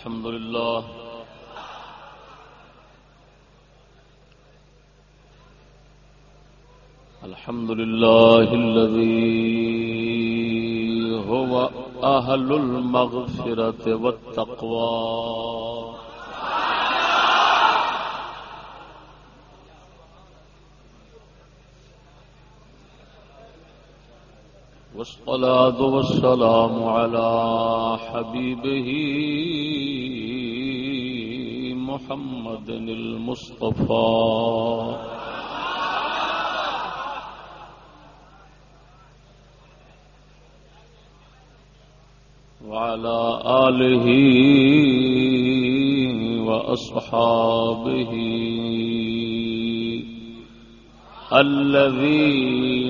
الحمد لله. الحمد لله الذي هو أهل المغفرة والتقوى. والصلاة والسلام على حبيبه محمد المصطفى. وعلى آله وأصحابه الذين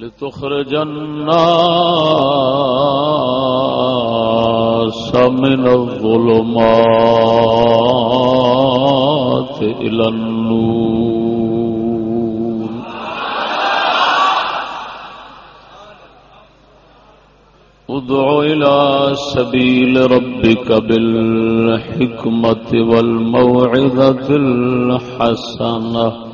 لتخرج الناس من الظلمات إلى النور. ادع إلى سبيل ربك بالحكمة والموعظة الحسنة.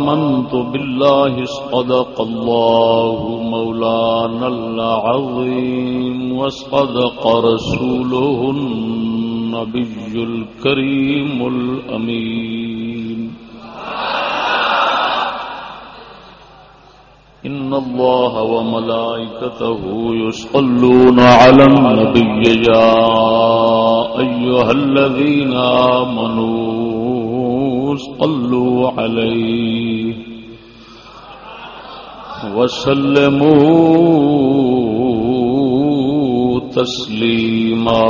آمنت بالله صدق الله مولانا العظيم وصدق رسوله النبي الكريم الأمين. إن الله وملائكته يصلون على النبي يا أيها الذين آمنوا صلوا عليه وسلموا تسليما.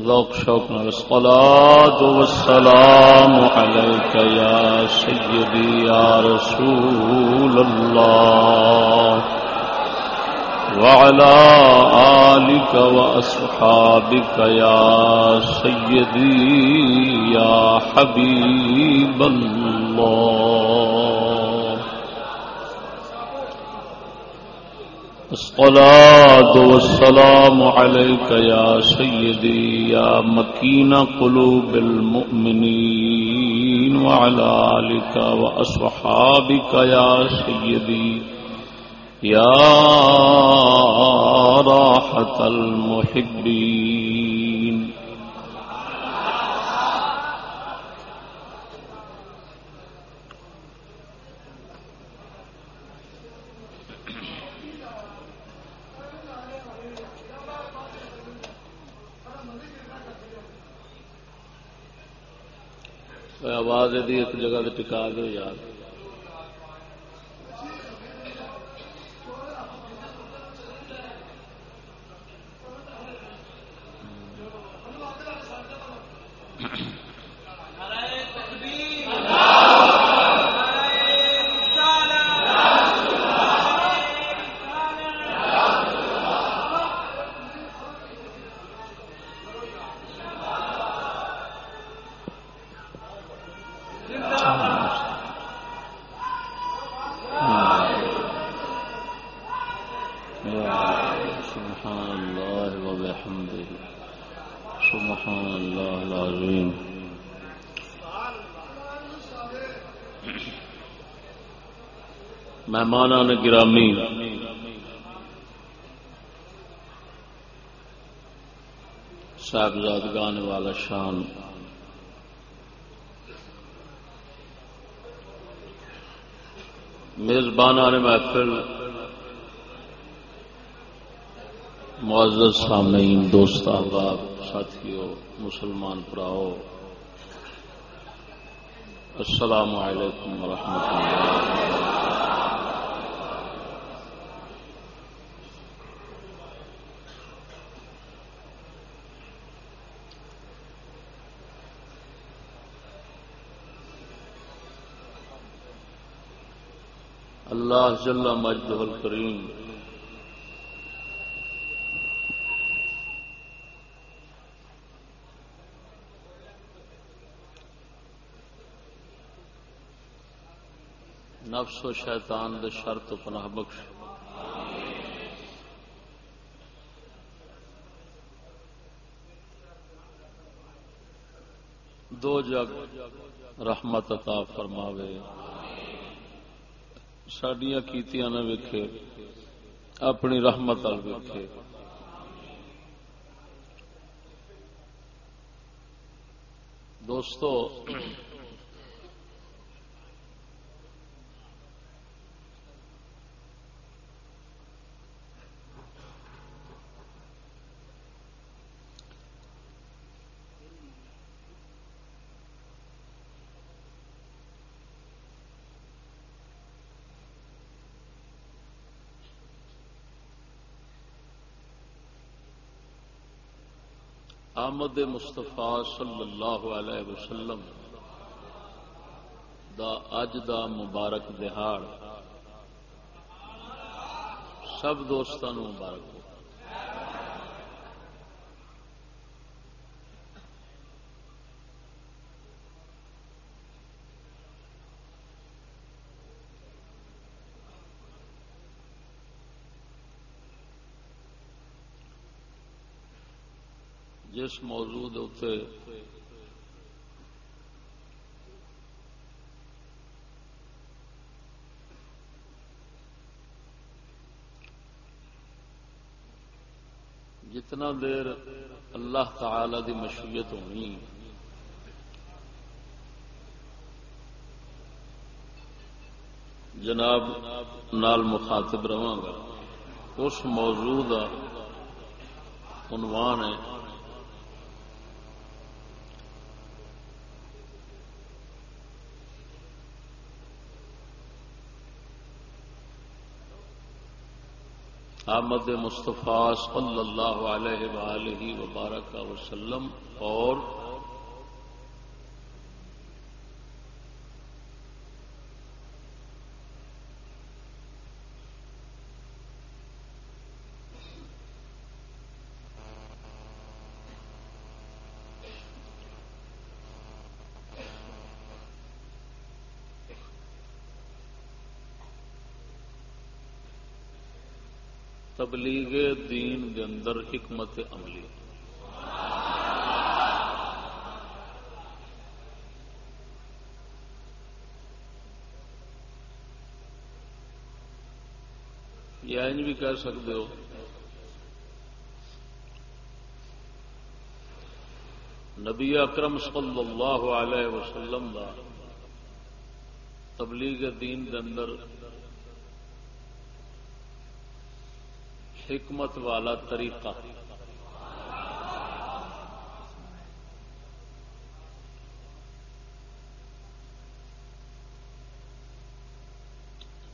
ذوق شوق الصلاة والسلام عليك يا سيدي يا رسول الله وعلى آلك وأصحابك يا سيدي، يا حبيب الله. الصلاة والسلام عليك يا سيدي، يا مكين قلوب المؤمنين، وعلى آلك وأصحابك يا سيدي يا راحة المحبين. آواز دی ایک جگہ ٹکا دو یار۔ ہاں مہمان گرامی۔ صاحبزادگان والا شان۔ میزبان نے محفل۔ معزز سامعین، دوست احباب ساتھیوں مسلمان پراؤ۔ السلام علیکم ورحمۃ اللہ۔ اللہ جل مجد الکریم نفس و شیطان دے شرط و پناہ بخش۔ دو جگ رحمت عطا فرماوے۔ سڈیا کیتیاں نہ ویکھے اپنی رحمت ویکھے دوستو آمد مستفا صلی اللہ علیہ وسلم دا اج دا مبارک دہاڑ سب دوستان مبارک جس موضوع اتنے جتنا دیر اللہ تعالی دی مشیت ہونی، جناب نال مخاطب رہا گا۔ اس موضوع کا عنوان ہے آمد مصطفیٰ صلی اللہ علیہ وآلہ وبارک وسلم اور تبلیغ دین دے اندر حکمت عملی۔ یا انج بھی کہہ سکتے ہو۔ نبی اکرم صلی اللہ علیہ وسلم دا تبلیغ دین دے اندر حکمت والا طریقہ۔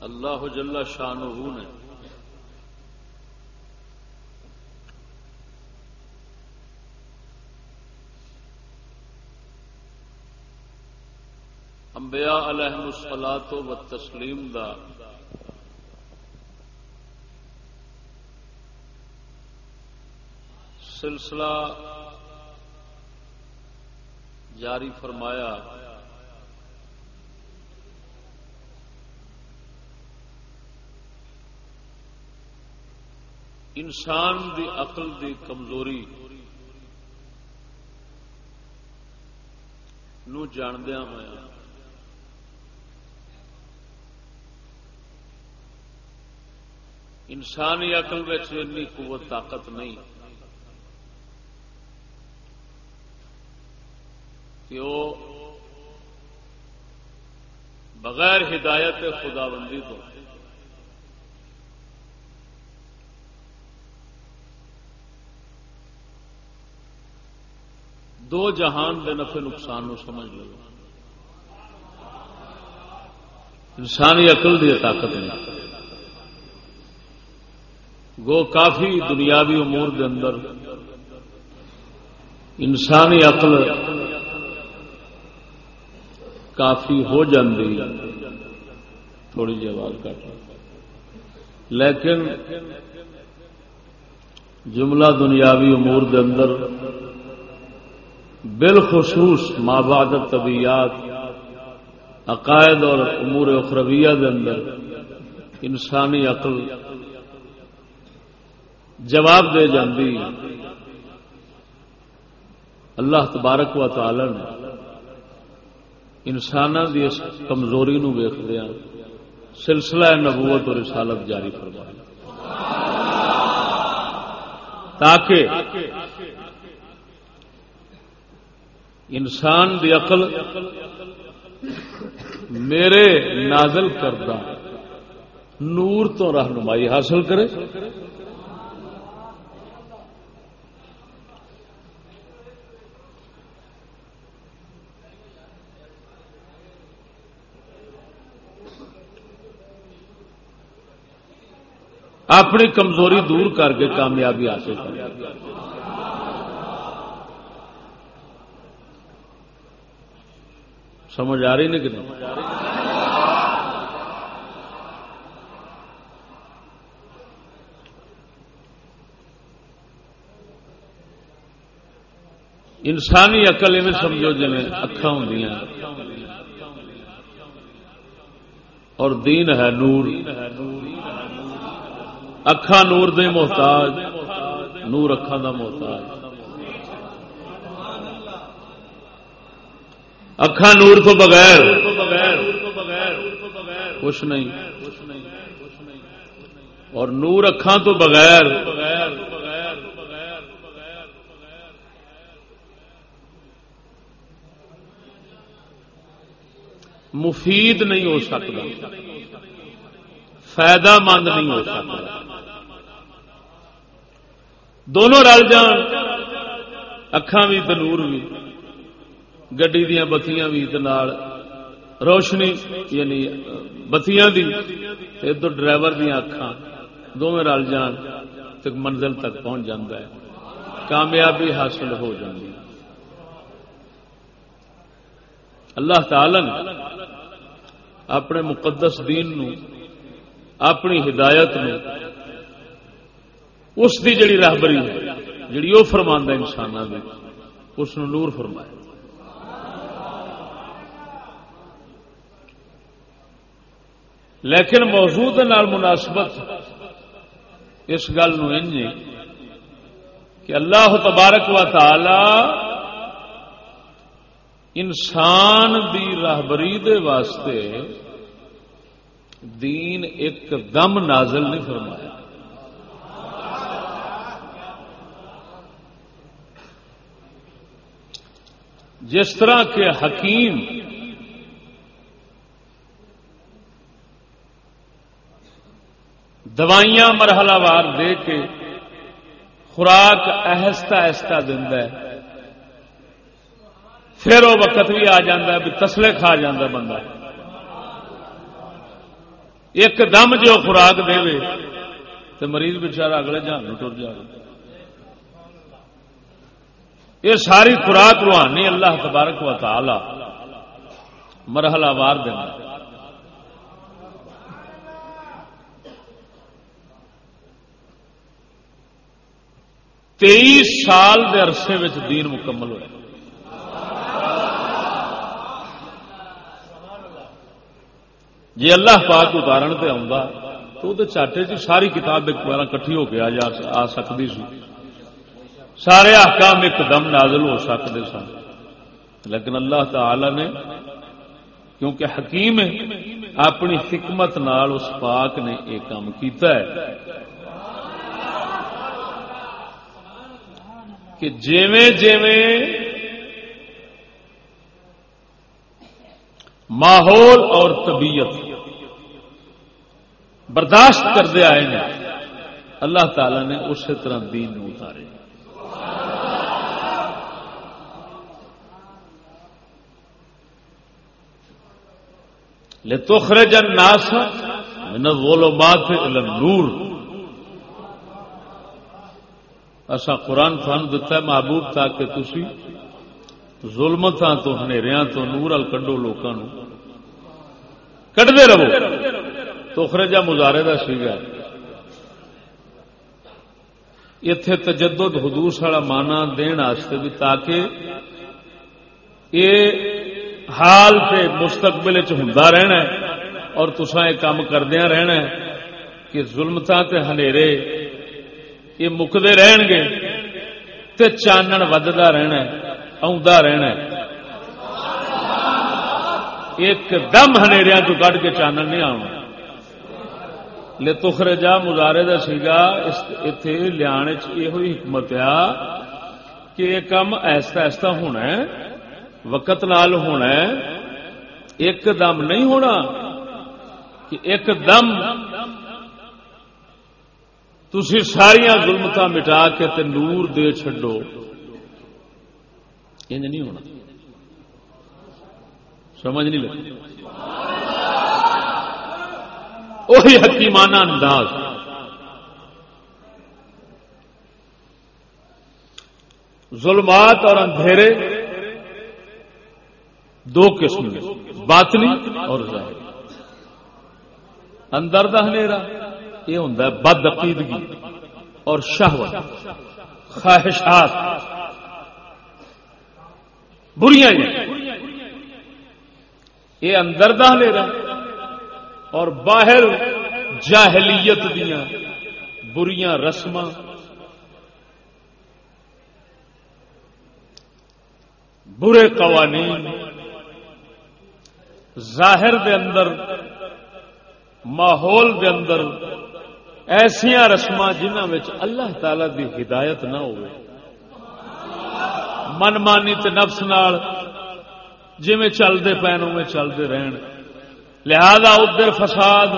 اللہ جل شاہ نے انبیاء علیہ السلاط و تسلیم دا سلسلہ جاری فرمایا۔ انسان دی عقل دی کمزوری نو جاندیا ہوا انسانی عقل میں قوت، طاقت نہیں۔ کہ وہ بغیر ہدایت خداوندی تو۔ دو جہان دے نفع نقصان نو سمجھ لو۔ انسانی عقل دی طاقت نہیں۔ گو کافی دنیاوی امور دے اندر انسانی عقل کافی ہو جاندی۔ تھوڑی جی آواز کٹ لیکن جملہ دنیاوی امور دے اندر بالخصوص بعد طبیعت عقائد اور امور اخرویہ دے اندر انسانی عقل جواب دے جاندی۔ اللہ تبارک و تعالی نے انسان کی اس کمزوری نو ویخدیا ہاں۔ سلسلہ نبوت اور رسالت جاری فرمائی تاکہ انسان دی عقل میرے نازل کردہ نور تو رہنمائی حاصل کرے۔ اپنی کمزوری دور کر کے کامیابی حاصل کر سمجھ آ رہی نہیں کہ نہیں؟ انسانی اقل میں سمجھو جی اکھا ہوں اور دین ہے نور۔ اکھا نور دے محتاج نور اکھا دا محتاج اکھا نور تو بغیر کچھ نہیں اور نور اکھا تو بغیر مفید نہیں ہو سکتا فائدہ مند نہیں ہو سکتا دونوں رل جان اکھان بھی تنور بھی گڈی دیا بتیاں بھی روشنی یعنی بتیاں دی ادھر ڈرائیور دیا اکھان دونوں رل جان تو منزل تک پہنچ جاتا ہے۔ کامیابی حاصل ہو جاتی اللہ تعالی نے اپنے مقدس دین نو، اپنی ہدایت نو اس دی جڑی راہبری جڑی وہ فرما انسان اس نور فرمایا۔ لیکن موجود مناسبت اس گل کہ اللہ تبارک و تعالی انسان دی راہبری دے واسطے دین ایک دم نازل نہیں فرمایا۔ جس طرح کے حکیم دوائیاں مرحلہ وار دے کے خوراک آہستہ آہستہ ہے۔ پھر وہ وقت بھی آ جا بھی تسلے کھا جا بندہ۔ ایک دم جو خوراک دے تو مریض بچارا اگلے جہان ٹر جائے یہ ساری خوراک روحانی اللہ تبارک و تعالی مرحلہ وار دینا تیئیس سال دے عرصے دین مکمل ہوا جی اللہ پاک اتارن سے آ تو وہ چاٹے چ ساری کتاب ایک بار کٹھی ہو کے آ سکتی سی۔ سارے احکام ایک دم نازل ہو سکتے سن۔ لیکن اللہ تعالی نے، کیونکہ حکیم ہے، اپنی حکمت نال اس پاک نے یہ کام کیتا ہے۔ کہ جیویں جیویں ماحول اور طبیعت برداشت کرتے آئے ہیں، اللہ تعالی نے اسی طرح دین اتارے۔ لتخرج الناس من الظلمات الى النور. اسا قرآن تھان دتا ہے، محبوب تاکہ تسی ظلمتاں تو ہنیریاں تو نور ال کڈو لوکاں نو کڈدے رہو۔ تو خرجا مظاہرے دا سیگا۔ اتے تجدد حدوث والا مانا دن بھی تاکہ یہ حال سے مستقبل ہوں رہنا اور تسا یہ کام کردیا رہنا کہ ظلمتا تے ہنیرے یہ مکتے رہن گے تے چانن ودتا رہنا رہنا ایک دم ہنیریا چ کٹ کے چانن نہیں آنا لے تخر جا مظاہرے کا سیگا اتے لیا یہ حکمت آ کہ یہ کام ایسا ایسا ہونا ہے۔ وقت نال ہونا ہے، ایک دم نہیں ہونا کہ ایک دم تھی ساریا ظلمت مٹا کے تے نور دے چڈو انج نہیں ہونا۔ سمجھ نہیں لگتی وہی حکیمانہ انداز۔ ظلمات اور اندھیرے دو قسم باطنی اور ظاہر اندر دا ہنیرا یہ ہوں بد عقیدگی اور شہوت، خواہشات۔ بریاں یہ۔ اندر دا ہنیرا اور باہر جاہلیت دیا بریاں رسم برے قوانین ظاہر دے اندر، ماحول دے اندر ایسیا رسم جنہ اللہ تعالی دی ہدایت نہ ہو من مانی تے نفس نال جی چلتے پین میں چلتے رہن۔ لہذا ادھر فساد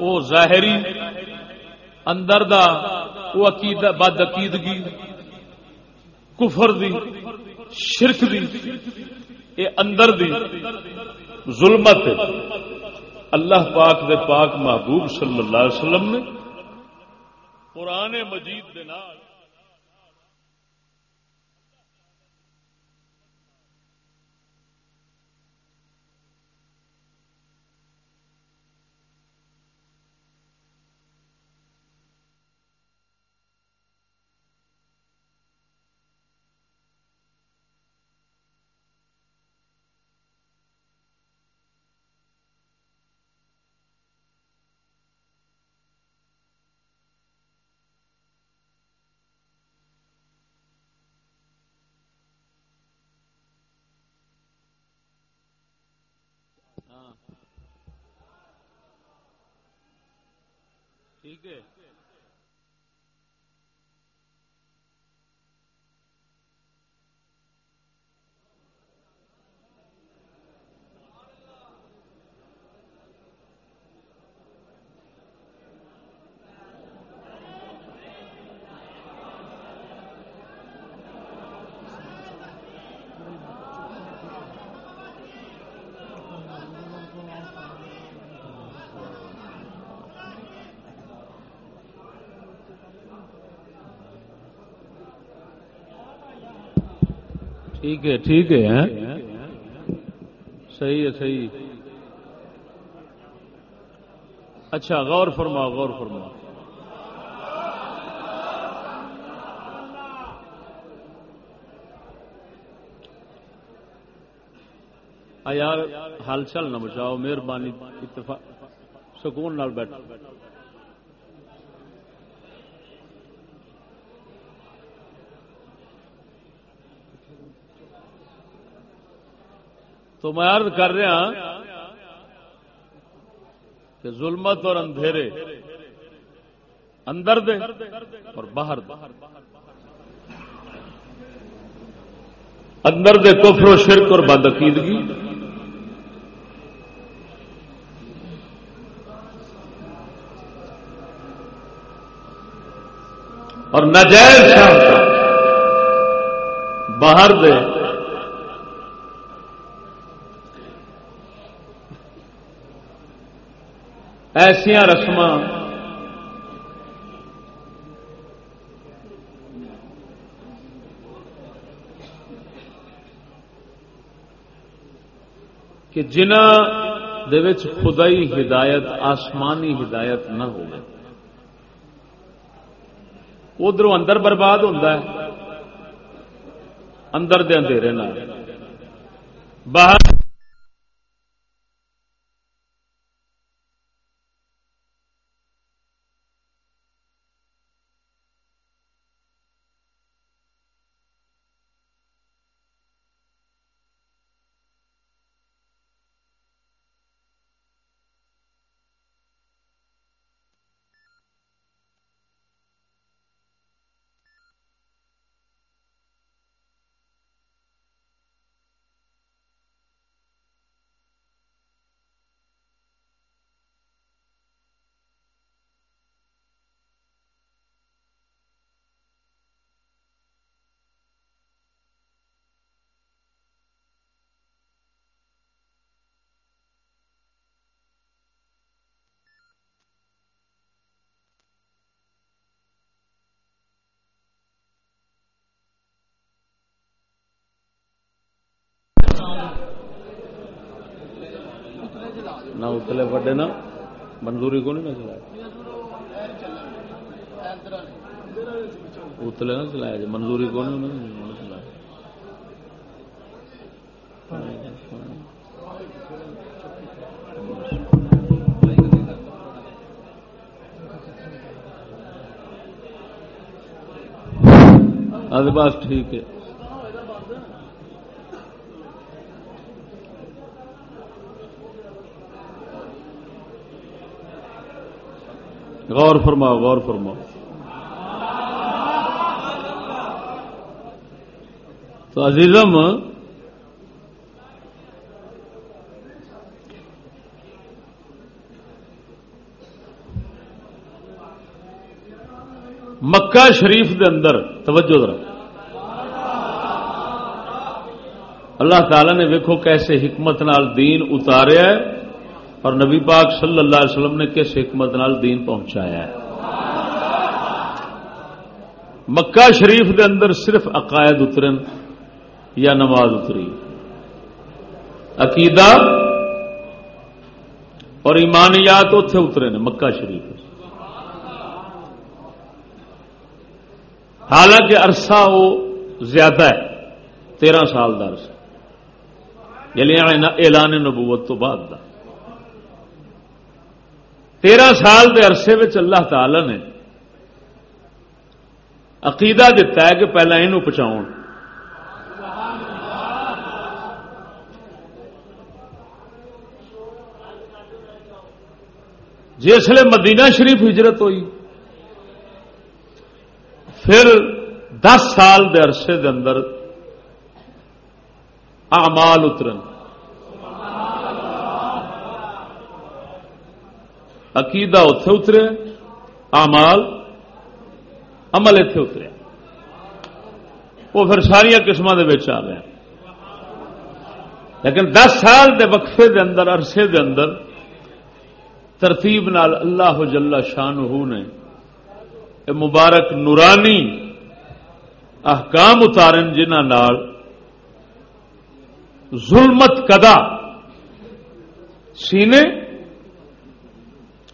وہ ظاہری، اندر دا وہ عقید بد عقیدگی، کفر دی، شرک دی یہ اندر دی۔ ظلمت اللہ پاک دے پاک محبوب صلی اللہ علیہ وسلم نے پرانے مجید دے نال ٹھیک ہے۔ ٹھیک ہے ٹھیک ہے ہاں؟ صحیح ہے، صحیح۔ اچھا غور فرما غور فرما یار حال نہ بچاؤ، مہربانی سکون نال بیٹھ تو میں عرض کر رہا ہاں کہ ظلمت اور اندھیرے اندر دے اور باہر دے اندر دے کفر و شرک اور بدعقیدگی۔ اور نجائز باہر دے ایسیا رسم کہ جنہ خدائی ہدایت، آسمانی ہدایت نہ ہو ادھر اندر برباد ہوتا ہے، اندر دے اندھیرے باہر نہ اتلے وڈے نا منظوری کو نہیں چلایا اتلے نہ چلایا جی منظوری کو نہیں چلایا ٹھیک ہے۔ غور فرماؤ غور فرماؤ۔ تو عزیزم، مکہ شریف دے اندر، توجہ ذرا۔ اللہ تعالی نے ویکو کیسے حکمت نال دین اتاریا ہے۔ اور نبی پاک صلی اللہ علیہ وسلم نے کس حکمت نال دین پہنچایا ہے؟ مکہ شریف دے اندر صرف عقائد اترن یا نماز اتری؟ عقیدہ اور ایمانیات اتے اترے نے مکہ شریف۔ حالانکہ عرصہ وہ زیادہ ہے، تیرہ سال کا عرصہ یعنی اعلان نبوت تو بعد کا تیرہ سال کے عرصے اللہ تعالی نے عقیدہ دتا ہے کہ پہلے یہ پہنچاؤ جسے مدینہ شریف ہجرت ہوئی، پھر دس سال دے عرصے دے اندر اعمال اترن۔ عقیدہ اتے اترے آمال عمل اتے اترے وہ پھر ساریا قسم کے آ گئے لیکن دس سال دے وقفے دے اندر، عرصے دے اندر ترتیب نال اللہ جل شان نے مبارک نورانی احکام اتارن جنہ ظلمت کدا سینے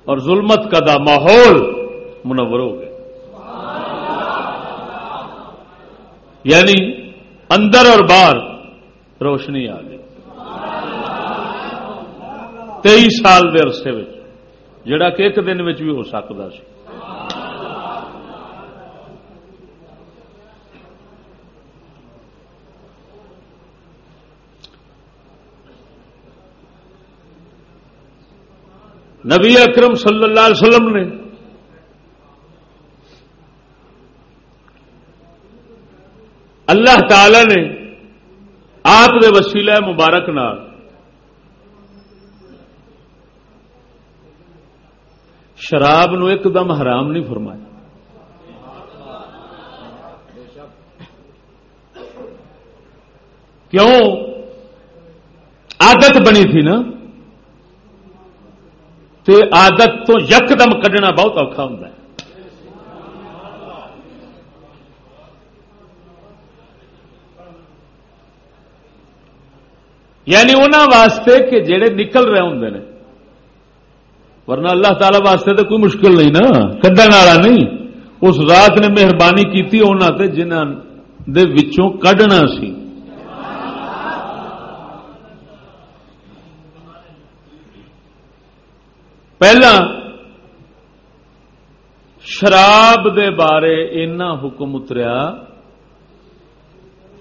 اور ظلمت کا دا ماحول منور ہو گیا یعنی اندر اور باہر روشنی آ گئی۔ تئی سال کے عرصے جڑا کہ ایک دن بھی ہو سکتا سی۔ نبی اکرم صلی اللہ علیہ وسلم نے اللہ تعالی نے آپ کے وسیلہ مبارک نال شراب نو ایک دم حرام نہیں فرمایا۔ کیوں؟ عادت بنی تھی نا؟ تے آدت تو یکدم کڈنا بہت اوکھا ہوں یعنی انہوں واسطے کہ جڑے نکل رہے ہوں نے۔ ورنہ اللہ تعالی واسطے تو کوئی مشکل نہیں نا کھڈن والا نہیں۔ اس رات نے مہربانی کی انہوں جنہوں دے وچوں کڈنا سی۔ پہلا شراب دے بارے اینا حکم اتریا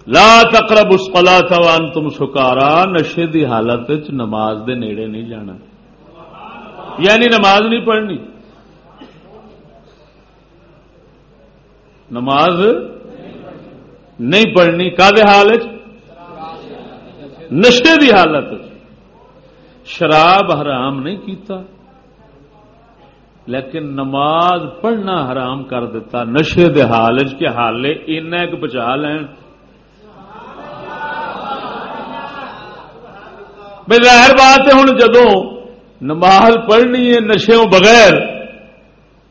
لا تقرب اس پلا وان تم سکارا نشے دی حالت نماز دے نیڑے نہیں جانا یعنی نماز نہیں پڑھنی نماز نہیں پڑھنی کا حالت نشے دی حالت شراب حرام نہیں کیتا لیکن نماز پڑھنا حرام کر دیتا، نشے دے حال کے حالے ایک بچا لین۔ ظاہر بات ہے ہوں جدو نماز پڑھنی ہے نشے بغیر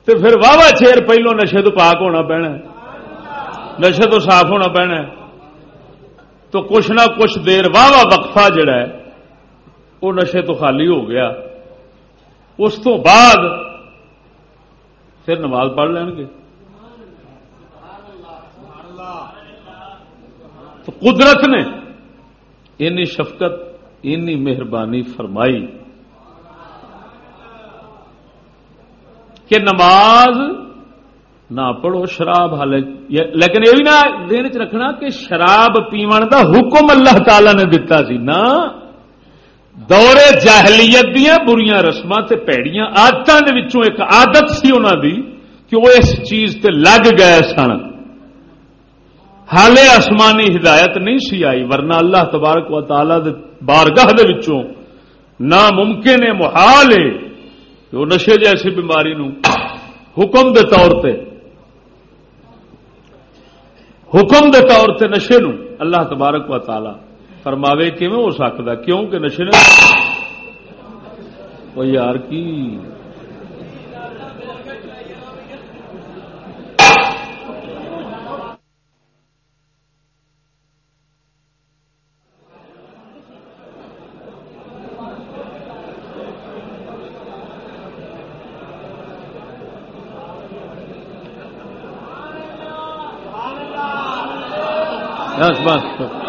تو پھر واہ واہ چیر پہلو نشے تو پاک ہونا پینا نشے تو صاف ہونا پینا تو کچھ نہ کچھ دیر واہ واہ وقفہ جڑا ہے وہ نشے تو خالی ہو گیا۔ اس تو بعد پھر نماز پڑھ لین گے۔ تو قدرت نے اینی شفقت اینی مہربانی فرمائی کہ نماز نہ پڑھو شراب حال لیکن یہ بھی نہ دن چ رکھنا کہ شراب پیو دا حکم اللہ تعالی نے دتا سی نا دورے جاہلیت دیا بریاں رسم پیڑیاں آدتوں ایک آدت سی انہوں دی کہ وہ اس چیز تے لگ گئے سن۔ حالے آسمانی ہدایت نہیں سی آئی، ورنہ اللہ تبارک و تعالی دے بارگاہ دے وچوں ناممکن ہے، محال ہے کہ وہ نشے جیسی بیماری نو حکم دے طور تے، حکم دے طور تے نشے نو اللہ تبارک و تعالی فرماوے کیون ہو سکتا کیوں کہ نشے نے وہ یار کی؟ بس بس۔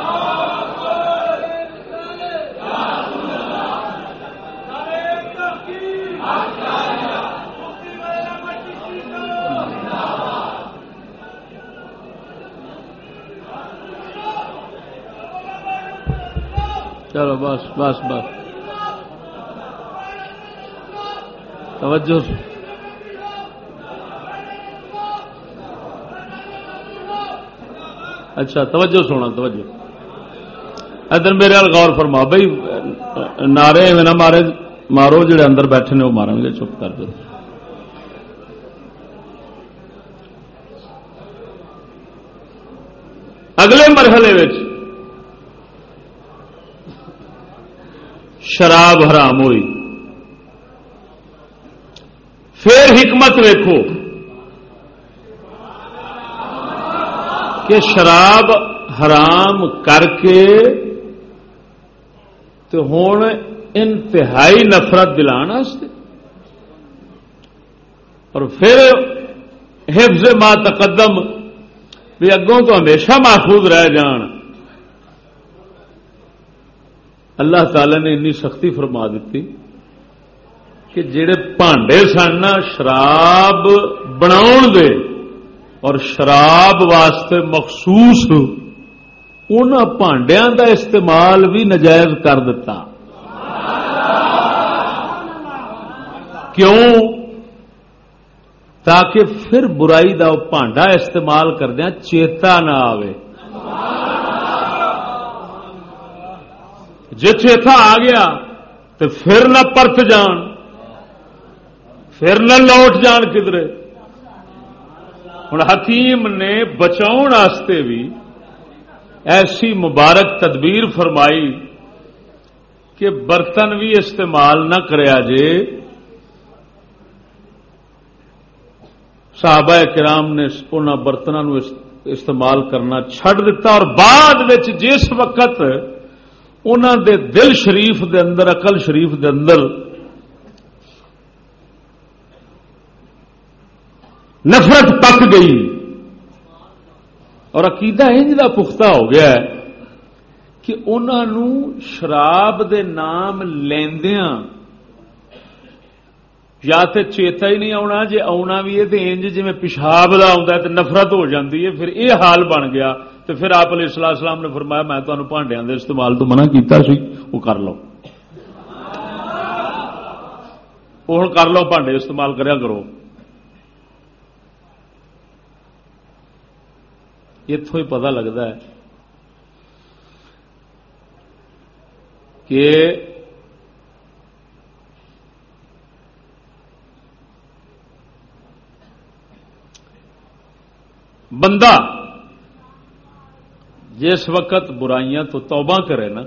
بس بس بس۔ توجہ۔ اچھا توجہ سونا، توجہ۔ ادھر میرے غور فرما، بھائی، نعرے نہ مارے، مارو، جڑے اندر بیٹھے نے، وہ مارن گے، چپ کر دو۔ اگلے مرحلے شراب حرام ہوئی۔ پھر حکمت ویکو کہ شراب حرام کر کے تو ہوں انتہائی نفرت دلان اور پھر حفظ ما تقدم بھی اگوں تو ہمیشہ محفوظ رہ جان۔ اللہ تعالی نے انی سختی فرما دیتی کہ جڑے پانڈے سن شراب بنا دے اور شراب واسطے مخصوص ان پانڈیا کا استعمال بھی نجائز کر دیتا کیوں؟ تاکہ پھر برائی کا پانڈا استعمال کردیا چیتا نہ آئے جتھ تھا آ گیا تو پھر نہ پرت جان، پھر نہ لوٹ جان کدھر ہوں حکیم نے بچاؤ بھی ایسی مبارک تدبیر فرمائی کہ برتن بھی استعمال نہ کریا جے۔ صحابہ کرام نے ان برتنوں استعمال کرنا چھڈ دیتا اور بعد جس وقت انہوں دے دل شریف دے اندر اقل شریف دے اندر نفرت پک گئی۔ اور عقیدہ انج کا پختہ ہو گیا ہے کہ انہوں شراب دے نام لیندیاں۔ یا تے چیتا ہی نہیں آنا جی آنا بھی ہے تو انج جی پیشاب کا آتا ہے تو نفرت ہو جاتی ہے، پھر یہ حال بن گیا۔ تو پھر آپ علیہ السلام السلام نے فرمایا، میں تمہیں بھانڈیا کے استعمال تو منع کیتا سی، وہ کر لو۔ وہ کر لو، بھانڈے استعمال کریا کرو۔ اتوں ہی پتا لگتا ہے کہ بندہ جس وقت برائیاں تو توبہ کرے نا،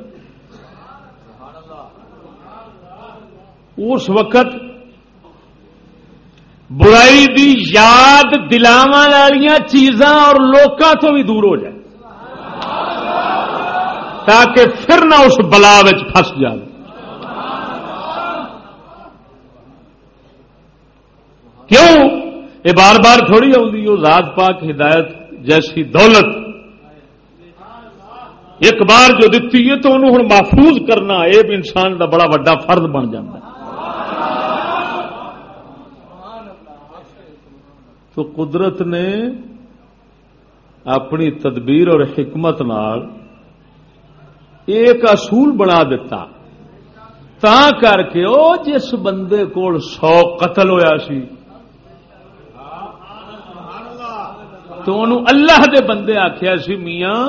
اس وقت برائی دی یاد دلاو والی چیزاں اور لوکاں تو بھی دور ہو جائے، تاکہ پھر نہ اس بلا پس جائے۔ کیوں؟ یہ بار بار تھوڑی آئی وہ ذات پاک ہدایت جیسی دولت ایک بار جو دیتی ہے تو انہوں محفوظ کرنا یہ بھی انسان کا بڑا وا فرد بن جاتا ہے۔ تو قدرت نے اپنی تدبیر اور حکمت نال ایک اصول بنا دیتا۔ تا کر کے او جس بندے کول سو قتل ہویا سی، تو انہوں اللہ دے بندے آخیا سی، میاں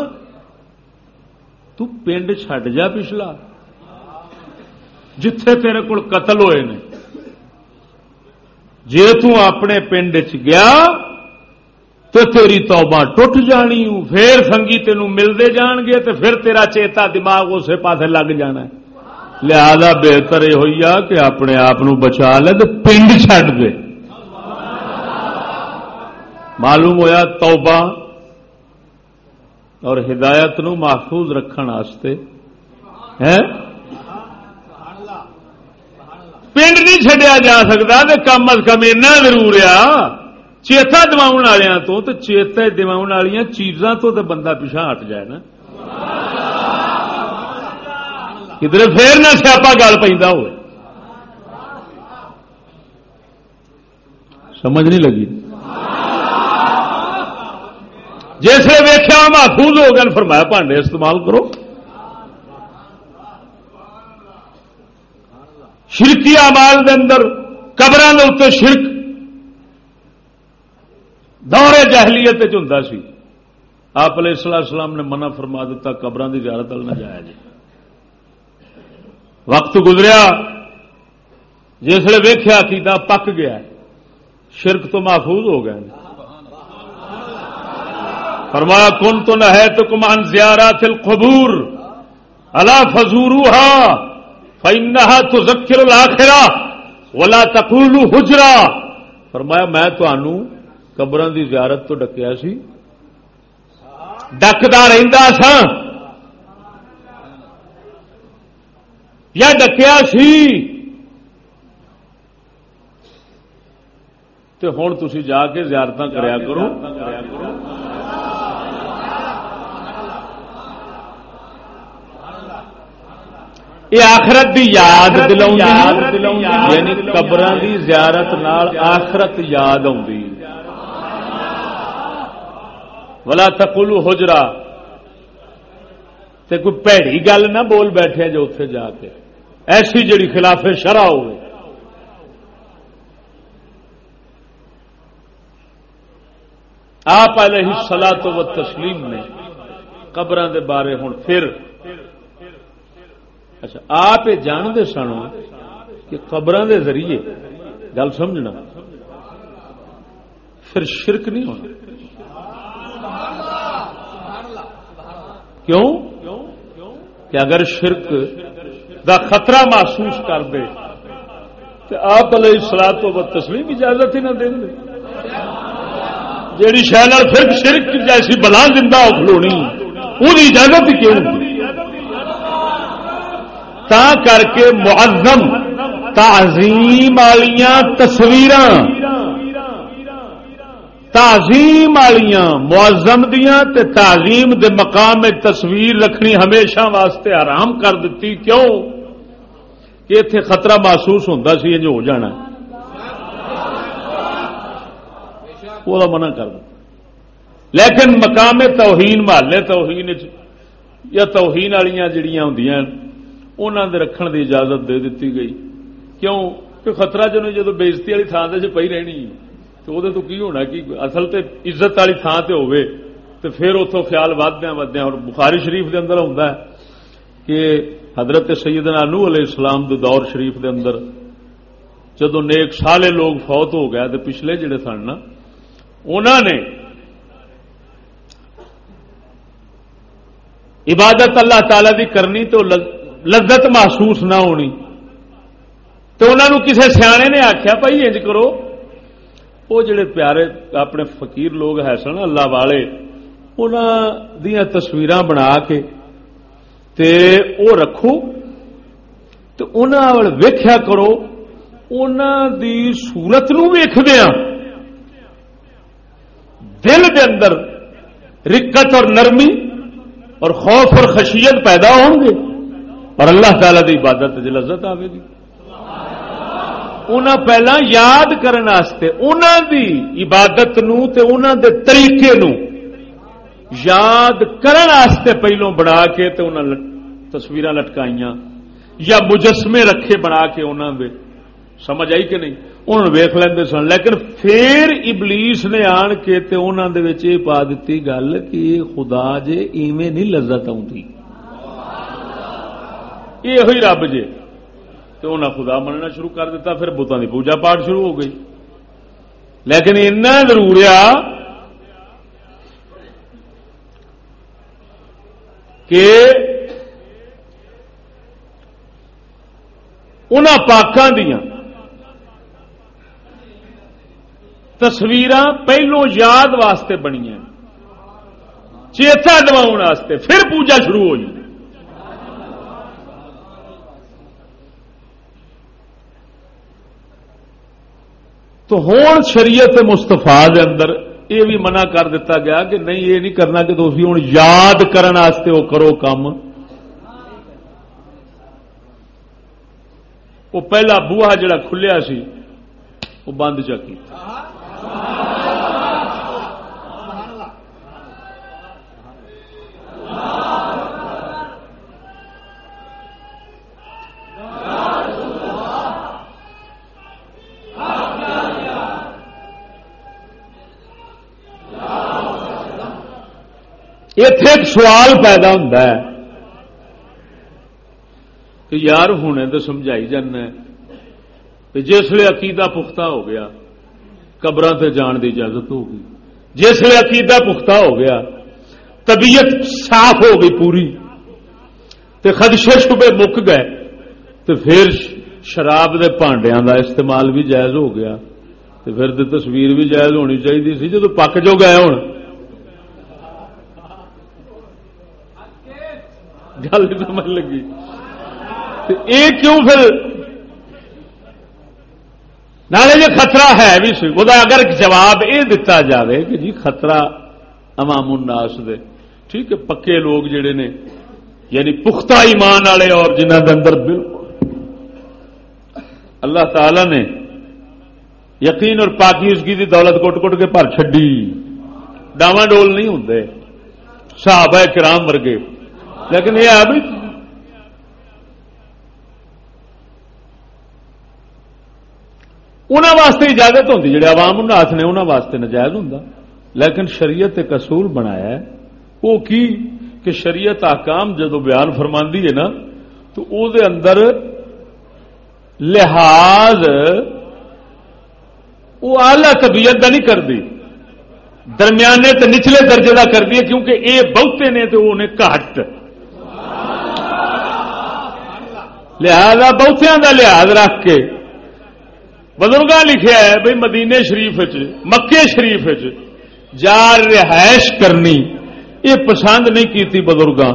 تو پنڈ چھڈ جا پچھلا جتھے تیرے کول قتل ہوئے نے جی اپنے پنڈ چ گیا تو تیری توبہ ٹوٹ جانی پھر سنگی تین ملتے جان گے تو پھر تیرا چیتا دماغ اسی پاس لگ جانا لہذا بہتر یہ ہوئی کہ اپنے آپ بچا لے تو پنڈ چڈ دے معلوم ہویا توبہ اور ہدایت نو محفوظ رکھنے پنڈ نہیں چڈیا جا سکتا تو کم از کم ایسا ضرور آ۔ چیتا دما والوں تو چیتا دما والی چیزاں تو بندہ پیچھا ہٹ جائے نا۔ کدھر پھر نہ سیاپا گل پہ ہو سمجھ نہیں لگی؟ جسے ویخیا محفوظ ہو گئے، فرمایا پانڈے استعمال کرو۔ شرکی امال دے اندر قبر اتنے شرک دورے جہلیت ہوں سی۔ آپ علیہ السلام السلام نے منع فرما دیتا قبر کی زیارت نہ جایا جی وقت گزریا جسے ویخیا کیتا پک گیا، شرک تو محفوظ ہو گئے۔ فرمایا، کن تو نہ ہے تو کمان زیارات القبور اللہ فضورا فإنها تذکر الاخرہ، ولا تقول حجرا۔ فرمایا، میں تنوع قبر دی زیارت تو ڈکیا سی۔ ڈکدا رہندا سا۔ یا ڈکیا سی۔ تے ہن تسی جا کے زیارت کریا کرو۔ یہ آخرت دی یاد یعنی قبر دی زیارت نال آخرت یاد ولا تقولو حجرا۔ تے کوئی پیڑی گل نہ بول بیٹھے جو اتے جا کے۔ ایسی جڑی خلاف شرح ہو آپ علیہ سلا تو و تسلیم نے قبر دے بارے ہوں پھر اچھا آپ یہ جانتے سن کہ قبر دے ذریعے، گل سمجھنا، پھر شرک نہیں ہونا۔ کیوں؟ کہ اگر شرک دا خطرہ محسوس کر دے تو آپ علیہ سلاد تو تسلیم اجازت ہی نہ دیں گے جیڑی شہر پھر شرک جیسی بلا زندہ کھلونی وہ اجازت کیوں؟ تا کر کے معظم تعظیم والی تصویر تعظیم والی معظم دیا تعظیم دے مقام میں تصویر رکھنی ہمیشہ واسطے آرام کر دیتی کیوں کہ اتے خطرہ محسوس ہوتا سی جو ہو جانا وہ منع کر دیں لیکن مقام توہین محلے توہین یا توہین والی جڑیاں ہوں انہوں نے رکھن دی اجازت دے دیتی گئی کیوں کہ خطرہ جنوں جدو بےزتی والی تھان سے پی رہنی تو وہ تو کی ہونا کہ اصل تے عزت والی تھان تے ہوئے تو پھر اتوں خیال ودیا ودیا اور بخاری شریف دے اندر ہوں کہ حضرت سیدنا نو علیہ السلام دے دور شریف دے اندر جدو نیک سالے لوگ فوت ہو گیا تو پچھلے جڑے سن نا انہوں نے عبادت اللہ تعالی دی کرنی تو لذت محسوس نہ ہونی۔ تو انہوں نے کسی سیانے نے آخیا بھائی انج کرو۔ وہ جڑے پیارے اپنے فقیر لوگ ہے سن، اللہ والے دیا تصویر بنا کے تے او رکھو۔ تو انہوں ویخیا کرو انہوں دی سورت نویخدیا دل دے اندر رکت اور نرمی اور خوف اور خشیت پیدا ہوں گے۔ اور اللہ تعالی دی عبادت لذت آئے گی۔ انہاں پہلا یاد کرنے انہاں دی عبادت نو تے انہاں دے طریقے نو یاد کرنے پہلوں بنا کے تے انہاں تصویر لٹکائیاں یا مجسمے رکھے بنا کے انہاں دے۔ سمجھ آئی کہ نہیں؟ انہوں ویخ لیں سن، لیکن پھر ابلیس نے آن کے تے انہوں دے پا دیتی گل کہ خدا جے ایویں نہیں لذت آتی یہ ہوئی رب جے تو انہیں خدا مننا شروع کر دیتا پھر بتان کی پوجا پاٹ شروع ہو گئی لیکن اتنا ضرور آ کہ ان پاکوں دیا تصویر پہلو یاد واسطے بنیا چیتا دوا پھر پوجا شروع ہوئی تو ہوں شریعت مستفا اندر یہ بھی منع کر دیتا گیا کہ نہیں، یہ نہیں کرنا کہ تھی ہوں یاد کرنے وہ کرو کام۔ وہ پہلا بوہا جڑا کھلیا سی، وہ بند چکی ایک سوال پیدا ہوتا ہے کہ یار ہونے تو سمجھائی جانا جسے عقیدہ پختہ ہو گیا قبر سے جان کی اجازت ہو گئی۔ جسے عقیدہ پختہ ہو گیا، طبیعت صاف ہو گئی پوری۔ تے خدشے شبے مک گئے۔ تو پھر شراب دے پانڈیا دا استعمال بھی جائز ہو گیا۔ تو پھر تصویر بھی جائز ہونی چاہیے سی۔ جب پک جو گئے ہوں گل سمجھ لگی۔ یہ کیوں پھر؟ نالے جی خطرہ ہے بھی سی وہ اگر جواب یہ دتا جاوے کہ جی خطرہ امام الناس دے۔ ٹھیک ہے، پکے لوگ جڑے نے یعنی پختہ ایمان والے اور جنہ کے اندر بالکل۔ اللہ تعالی نے یقین اور پاکیزگی کی دولت کٹ کٹ کے پر چڈی ڈاواں ڈول نہیں ہوں صحابہ کرام ورگے۔ لیکن یہ ابھی انہوں واسطے اجازت ہوتی جڑے عوام الناس نے انہوں واسطے نجائز ہوں لیکن شریعت ایک اصول بنایا ہے۔ وہ کی؟ کہ شریعت آکام جدو بیان فرماندی ہے نا، تو او دے اندر لحاظ وہ آلہ طبیعت کا نہیں کرتی درمیانے تے نچلے درجے کا کرتی ہے، کیونکہ اے بہتے نے تو انہیں گھٹ لہذا بہتیاں کا لحاظ رکھ کے بزرگ لکھا ہے بھائی مدینے شریف مکے شریف جار رہائش کرنی، یہ پسند نہیں کیتی بزرگاں۔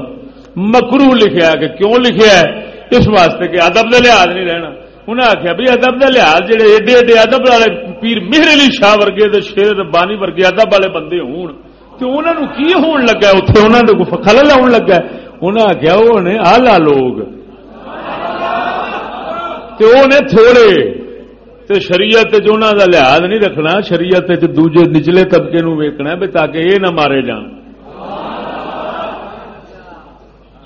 مکرو لکھیا کہ کیوں لکھیا ہے؟ اس واسطے کہ ادب کا لحاظ نہیں رہنا۔ انہیں آخیا بھی ادب کا لحاظ جہے ایڈے ایڈے ادب والے پیر مہر علی شاہ ورگے شیر بانی ورگے ادب والے بندے ہون تو انہوں کی ہون لگا اتنے انہوں نے خلل آن لگا انہیں آخیا وہ نے آلہ لوگ۔ تھوڑے تے شریعت جو انہوں کا لحاظ نہیں رکھنا، شریعت دوجے نچلے طبقے نو ویکنا بھی تاکہ یہ نہ مارے جان۔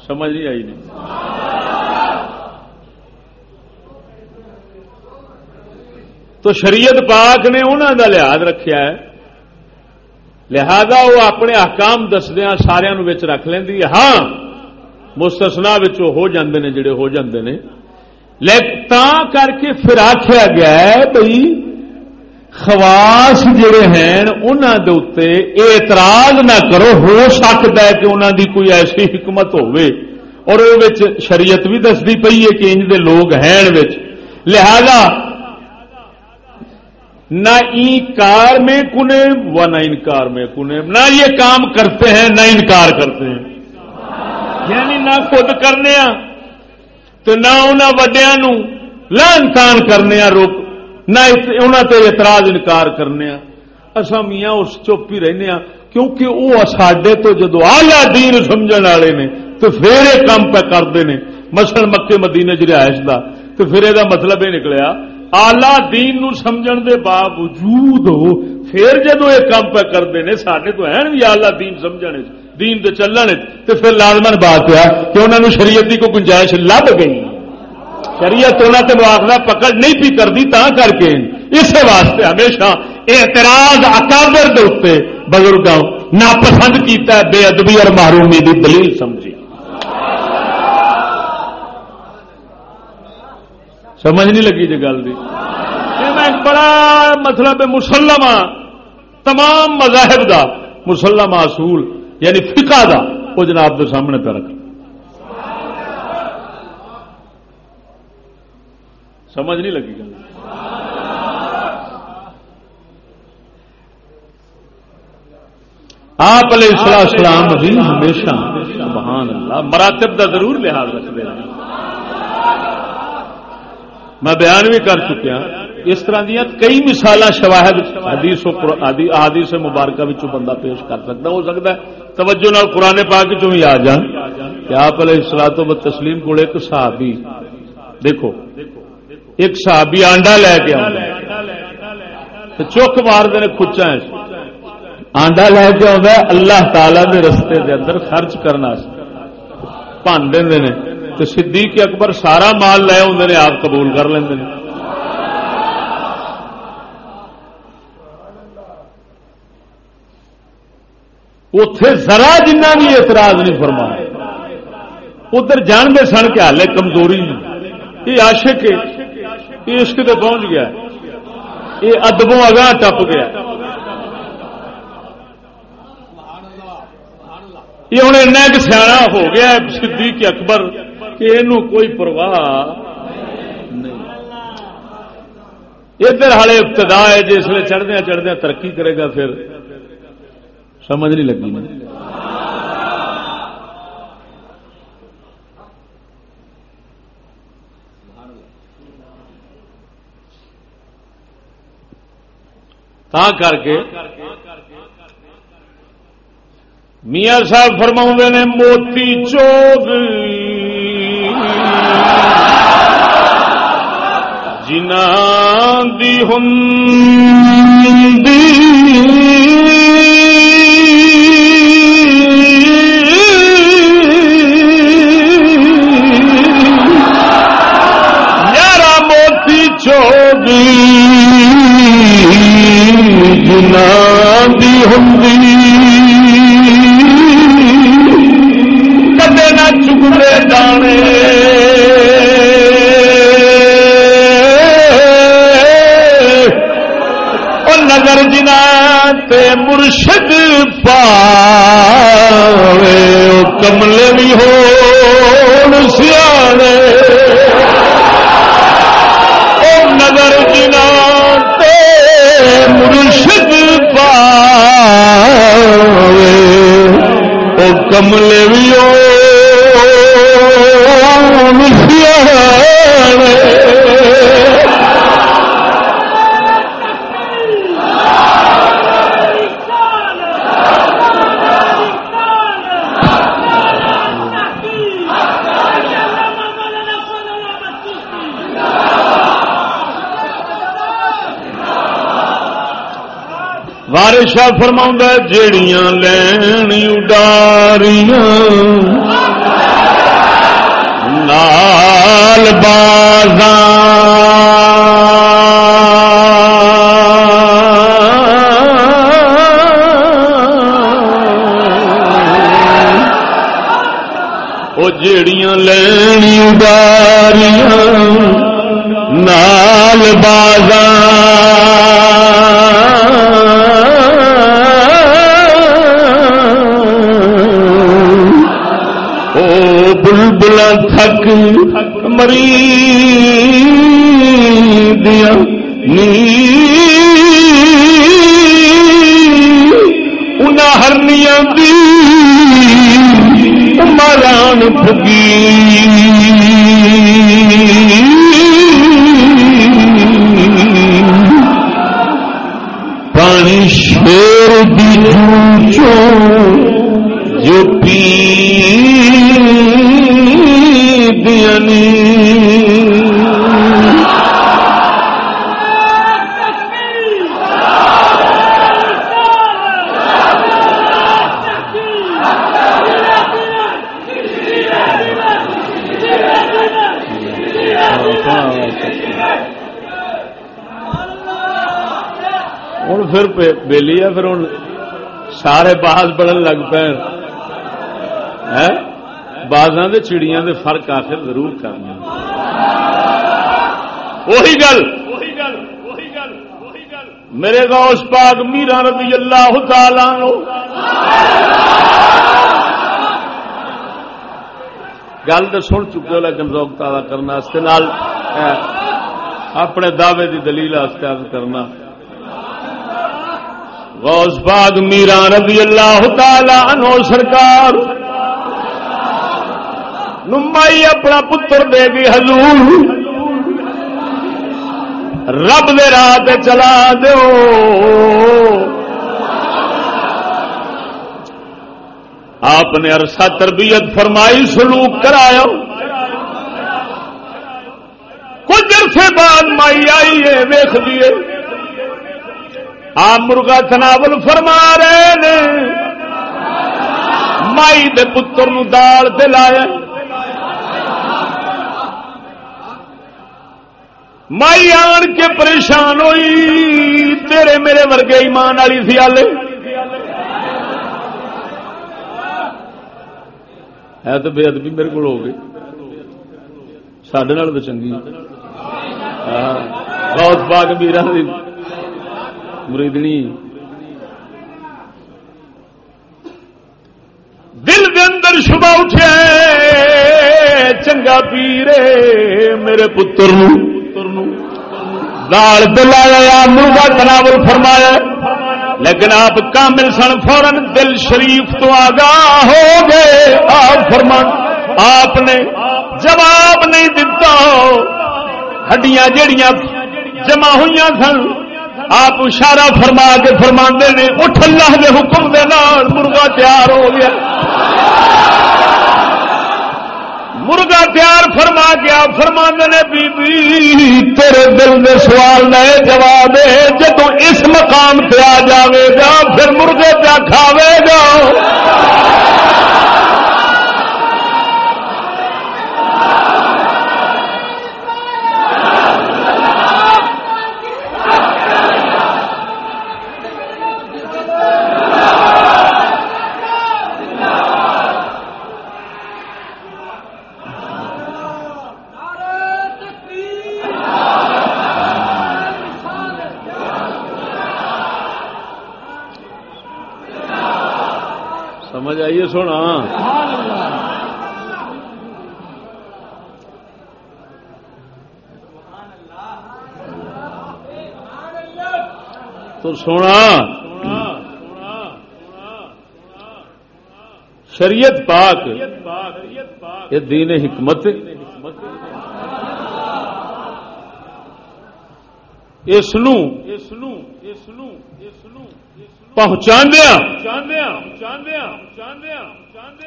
سمجھ نہیں آئی نہیں؟ تو شریعت پاک نے انہوں کا لحاظ رکھا ہے۔ لہذا وہ اپنے احکام دسدیا سارا رکھ لینی ہاں مستسنا ہو جاندے نے، جڑے ہو جاندے نے۔ کر کے پھر آخیا گیا ہے بھائی خواس جڑے ہیں انہوں دے اعتراض نہ کرو، ہو سکتا ہے کہ انہوں دی کوئی ایسی حکمت ہوے اور وہ شریعت بھی دستی پی ہے کہ انج دے لوگ ہیں لہذا نہ انکار میں کنے و نہ انکار میں کنے۔ نہ یہ کام کرتے ہیں، نہ انکار کرتے ہیں۔ یعنی نہ خود کرنے ہیں تو نہ انہوں وڈیا لان کرنے روک، نہ انہوں تے اعتراض انکار کرنے اصا میاں اس چپ ہی رہنے کیونکہ وہ ساڈے تو جدو آلہ دین سمجھ والے نے، تو پھر یہ کام پہ کرتے ہیں مسل مکے مدینے چ رہائش کا تو پھر یہ مطلب یہ نکلیا آلہ دین نو سمجھن دے باوجود ہو پھر جدو یہ کام پہ کرتے ہیں سارے تو ہے بھی آلہ دین سمجھنے دین دے چلنے تو پھر لازمن بات ہے کہ انہوں نے شریعت کی کوئی گنجائش لب گئی۔ شریعت انہوں نے مواخلہ پکڑ نہیں پی کرتی تا کر کے۔ اس واسطے ہمیشہ اعتراض اکابر دے بزرگوں ناپسند کیتا ہے، بے ادبی اور محرومی دی دلیل سمجھی سمجھ نہیں لگی جی گل میں بڑا مطلب مسلم تمام مذاہب دا مسلم اصول یعنی فقہ دا، وہ جناب کے سامنے پہ رکھ۔ سمجھ نہیں لگی گل۔ آپ علیہ السلام بھی ہمیشہ، سبحان اللہ، مراتب دا ضرور لحاظ رکھتے ہیں۔ میں بیان بھی کر چکیا ہاں۔ اس طرح دیا کئی مثال شواہد حدیث حدیث مبارکہ بندہ پیش کر سکتا ہو سکتا ہے توجہ نال قرآن پاک چ بھی آ جان کہ آپ علیہ سلاح تو تسلیم کو ایک صحابی دیکھو، ایک صحابی آنڈا لے کے آ چوک مار دے کچا آنڈا لے کے آ اللہ تعالی کے رستے دے اندر خرچ کرنا پن دے تو صدیق اکبر سارا مال لے آدھے نے، آپ قبول کر لیں اتے ذرا جنہ بھی اعتراض نہیں فرما ادھر جانتے سن کے حالے کمزوری یہ عاشق یہ عشق تے پہنچ گیا یہ ادبوں اگاں ٹپ گیا یہ ہوں ایک سیاح ہو گیا صدیق اکبر۔ کہ یہ کوئی پرواہ نہیں۔ ادھر ہالے ابتدا ہے، جس چڑھدیا چڑھدیا ترقی کرے گا پھر سمجھ نہیں لگی تا کر کے میاں صاحب فرما نے، موتی چوک جنا دی ہوں یارا موتی چوبی جنا دی ہوں کدے نہ چکتے دانے نگر جنا مرشد پا کملے بھی ہو سیا نگر جنا مرشد پا کملے شاہ فرما جیڑیاں لین اڈاریاں۔ پھر بےلی ہے، پھر ہوں سارے باز بڑھن لگ پے بازاں دے چڑیاں دے فرق آخر ضرور کرنا وہی گل۔ میرے غوث پاک میرا رضی اللہ تعالی نو گل تو سن چکے لیکن روک تازہ کرنا اپنے دعوے دی دلیل کرنا۔ غوث پاک میرا رضی اللہ تعالی عنہ سرکار۔ نمائی اپنا پتر دے گی حضور۔ رب دے راہ چلا دو آپ نے عرصہ تربیت فرمائی، سلوک کرایا کچھ عرصے بعد مائی آئی ہے ویخ دیے آپ مرغا تناول فرما رہے نے۔ مائی دے پتر نو دال دلایا مائی آن کے پریشان ہوئی۔ تیرے میرے ورگے ایمان والی سی آلے۔ ہے تو بے ادبی میرے کو ہو گئی۔ سڈے تو چنگی ہاں، بہت باغ میرا۔ مریدنی۔ دل کے اندر شبہ اٹھے، چنگا پیرے میرے پتر دال دلایا مرغا تناول فرمایا، لیکن آپ کامل سن فورن دل شریف تو آگاہ ہو گئے۔ آپ فرمان، آپ نے جواب نہیں دتا۔ ہڈیاں جڑیاں جمع ہوئی سن آپ اشارہ فرما کے فرما نے، اٹھ اللہ کے حکم دے نال مرغا تیار ہو گیا۔ مرغا تیار فرما گیا فرما نے بی بی تیرے دل میں سوال نئے جواب جب اس مقام پہ آ جاوے گا، پھر مرغے پہ کھاوے گا۔ آئیے سونا۔ تو سونا۔ شریعت پاک یہ دین حکمت اس پہنچا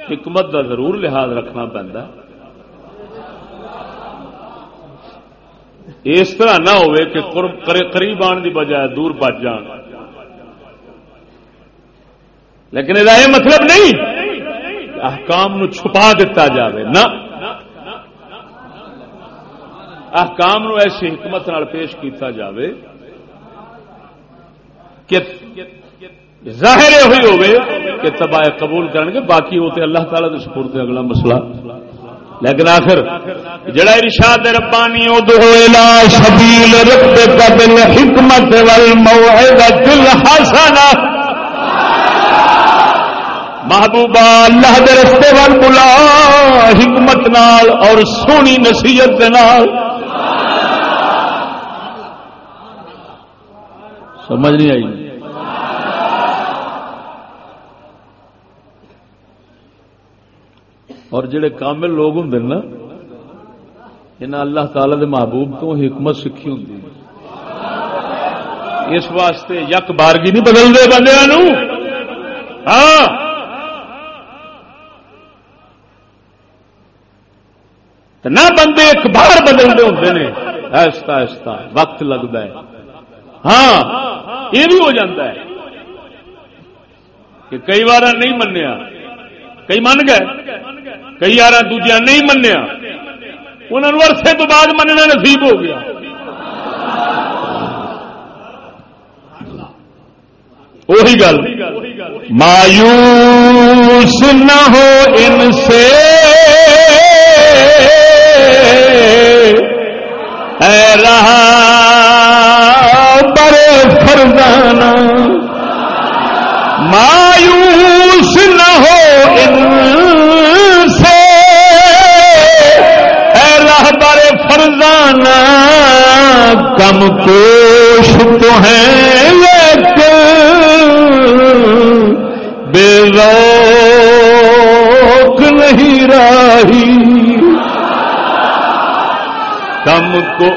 حکمت کا ضرور لحاظ رکھنا پہنتا اس طرح نہ ہو قریب آن کی بجائے دور بچ جان۔ لیکن یہ مطلب نہیں احکام نو چھپا دیتا جاوے، نہ۔ احکام نو ایسی حکمت نال پیش کیتا جاوے کہ ظاہر ہوئی ہوئے کہ تباہ قبول کریں گے، باقی ہوتے اللہ تعالیٰ کے سپورٹ اگلا مسئلہ۔ لیکن آخر، جڑا ارشاد ربانی ادو شبیل رب حکمت محبوبہ اللہ دے رستے وال بلا حکمت نال اور سونی نصیحت دے نال۔ سمجھ نہیں آئی۔ اور جڑے کامل لوگ ہوں نا انہیں اللہ تعالی دے محبوب تو حکمت سیکھی ہوں اس واسطے یک بارگی نہیں بدلتے بندے ہاں۔ نہ بندے ایک بار بدلتے ہوں نے۔ ایستا ایستا، وقت لگتا ہے۔ ہاں۔ یہ بھی ہو جاتا ہے کہ کئی بار نہیں منیا کئی من گئے۔ کئی یار دوجیا نہیں منیا انہوں عرصے تو بعد مننا نصیب ہو گیا وہی گل مایوس نہ ہو ان سے رہا بڑے فرزانہ مایوس نہ ہو ان فرزانہ کم کوش تو ہیں لیکن بے روک نہیں رہی کم کو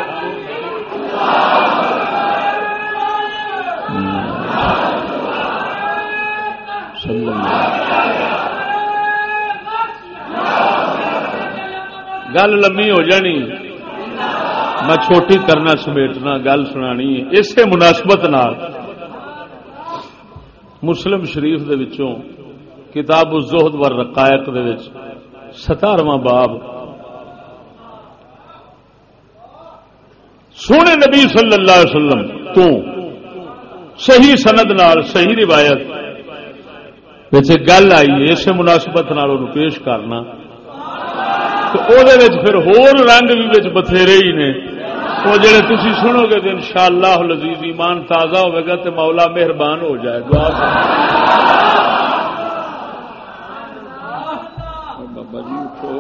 گل لمبی ہو جانی۔ میں چھوٹی کرنا سمیٹنا، گل سنانی اسی مناسبت مسلم شریف دے وچوں کتاب الزہد ور رقائق دے وچ ستارواں باب سونے نبی صلی اللہ علیہ وسلم تو صحیح سند نال، صحیح روایت گل آئی ہے اسے مناسبت نال پیش کرنا۔ تو پھر ہور رنگ بھی بتھیرے ہی نے۔ وہ جڑے تھی سنو گے تو ان شاء اللہ لذیذ ایمان تازہ ہوئے گا تو مولا مہربان ہو جائے دعا بابا جی اٹھو۔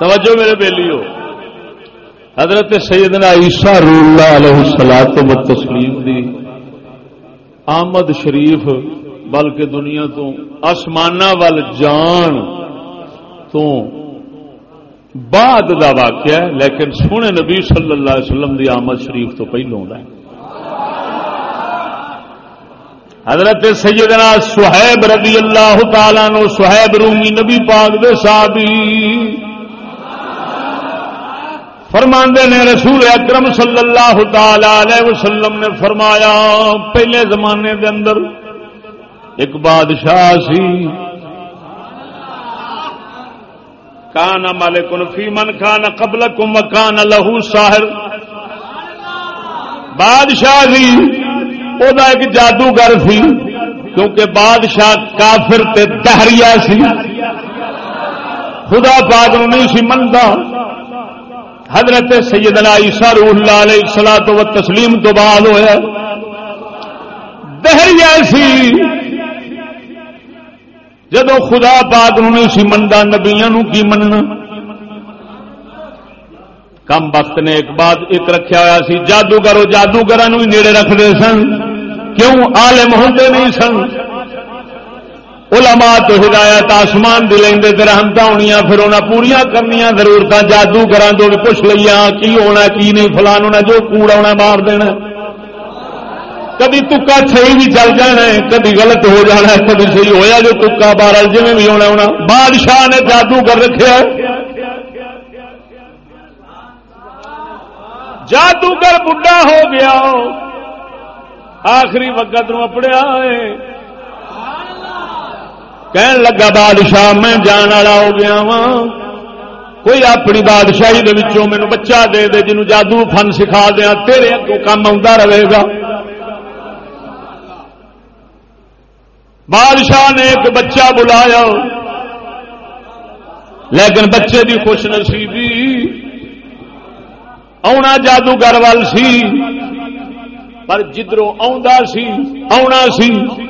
توجہ میرے بیلی ہو حضرت سیدنا عیسیٰ روح اللہ علیہ سلاد و تسلیم دی۔ آمد شریف، بلکہ دنیا تو آسمان وال جان تو بعد دا واقعہ ہے، لیکن سونے نبی صلی اللہ علیہ وسلم دی آمد شریف تو پہلو ہے۔ حضرت سیدنا سہیب رضی اللہ تعالی نو سہیب رومی نبی پاک دے صحابی۔ فرماندے نے رسول اکرم صلی اللہ تعالی علیہ وسلم نے فرمایا، پہلے زمانے دے اندر ایک بادشاہ سی۔ کان مالک فی من کان قبل کم کان لہو ساحر۔ بادشاہ سی وہ ایک جادوگر سی، کیونکہ بادشاہ کافر تے دہریا سی۔ خدا پاک نہیں سی منتا حضرت سیدنا عیسیٰ روح اللہ علیہ سلا تو تسلیم تو بعد ہوا دہری ایسی جدو خدا پاک نہیں سی منتا نبیا کی مننا؟ کم وقت نے ایک بات ایک رکھا ہوا سی جادوگر جادوگر نیڑے رکھتے سن۔ کیوں؟ آلے ہوتے نہیں سن۔ علماء تو ہدایت آسمان دی لیں رحمت ہونی پھر انہیں پوریا کرنی ضرورت جادو کرا تو پوچھ لیا کی ہونا، کی نہیں، فلان ہونا، جو کوڑ آنا مار دینا۔ کدی تکا صحیح بھی چل جانا ہے کدی غلط ہو جانا ہے کدی صحیح ہویا جو تکا بارہ جی بھی ہونا ہونا بادشاہ نے جادو کر رکھا جادوگر بڈا ہو گیا، آخری وقت نو اپڑیا ہے۔ کہن لگا بادشاہ میں جان والا ہو گیا وا کوئی اپنی بادشاہی دے مینو بچہ دے دے جنوں جادو فن سکھا دیا تیرے اگوں کام آتا رہے گا۔ بادشاہ نے ایک بچہ بلایا۔ لیکن بچے کی خوش نصیبی۔ آنا جادوگر وال سی، پر جدروں آنا سی۔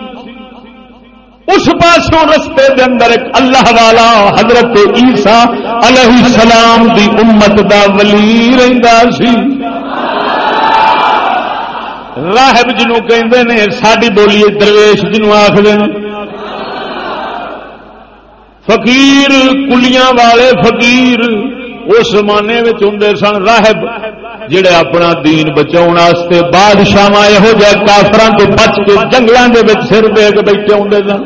اس پاسوں رستے دے اندر ایک اللہ والا حضرت عیسا علیہ السلام دی امت دا ولی رہندا سی۔ راہب جنوں کہندے نے، ساڈی بولی درویش جنوں آکھدے نے۔ فقیر کلیاں والے فقیر اس زمانے ہوں سن، راہب۔ جڑے اپنا دین بچاؤ بادشاہ یہو جہ کافران تو بچ کے جنگلوں کے سر دے کے بیٹھے ہوں سن۔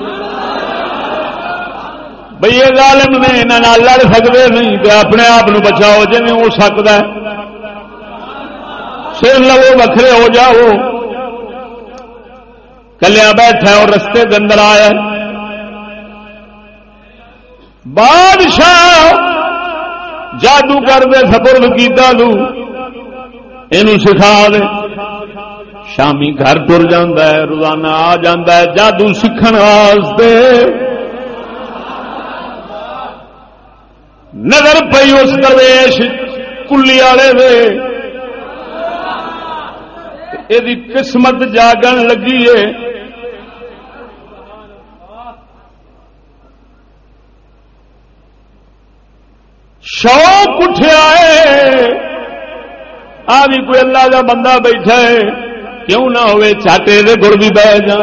بھائی یہ ظالم نے یہاں لڑ سکتے نہیں تو اپنے آپ بچاؤ جی ہو سکتا ہے۔ سر لو وکھرے ہو جاؤ۔ کلیا بیٹھا اور رستے کے اندر آیا بادشاہ جادو کر دے سپرد کیتا لو۔ یہ سکھا دے۔ شامی گھر تر جا روزانہ آ جا جادو سیکھن واسطے۔ نظر پی اس درویش کلی والے دے۔ یہ قسمت جاگن لگی ہے۔ شوق اٹھیا ہے۔ آ بھی کوئی اللہ کا بندہ بیٹھا ہے، کیوں نہ ہوئے چاٹے دے گڑ بھی بہ جا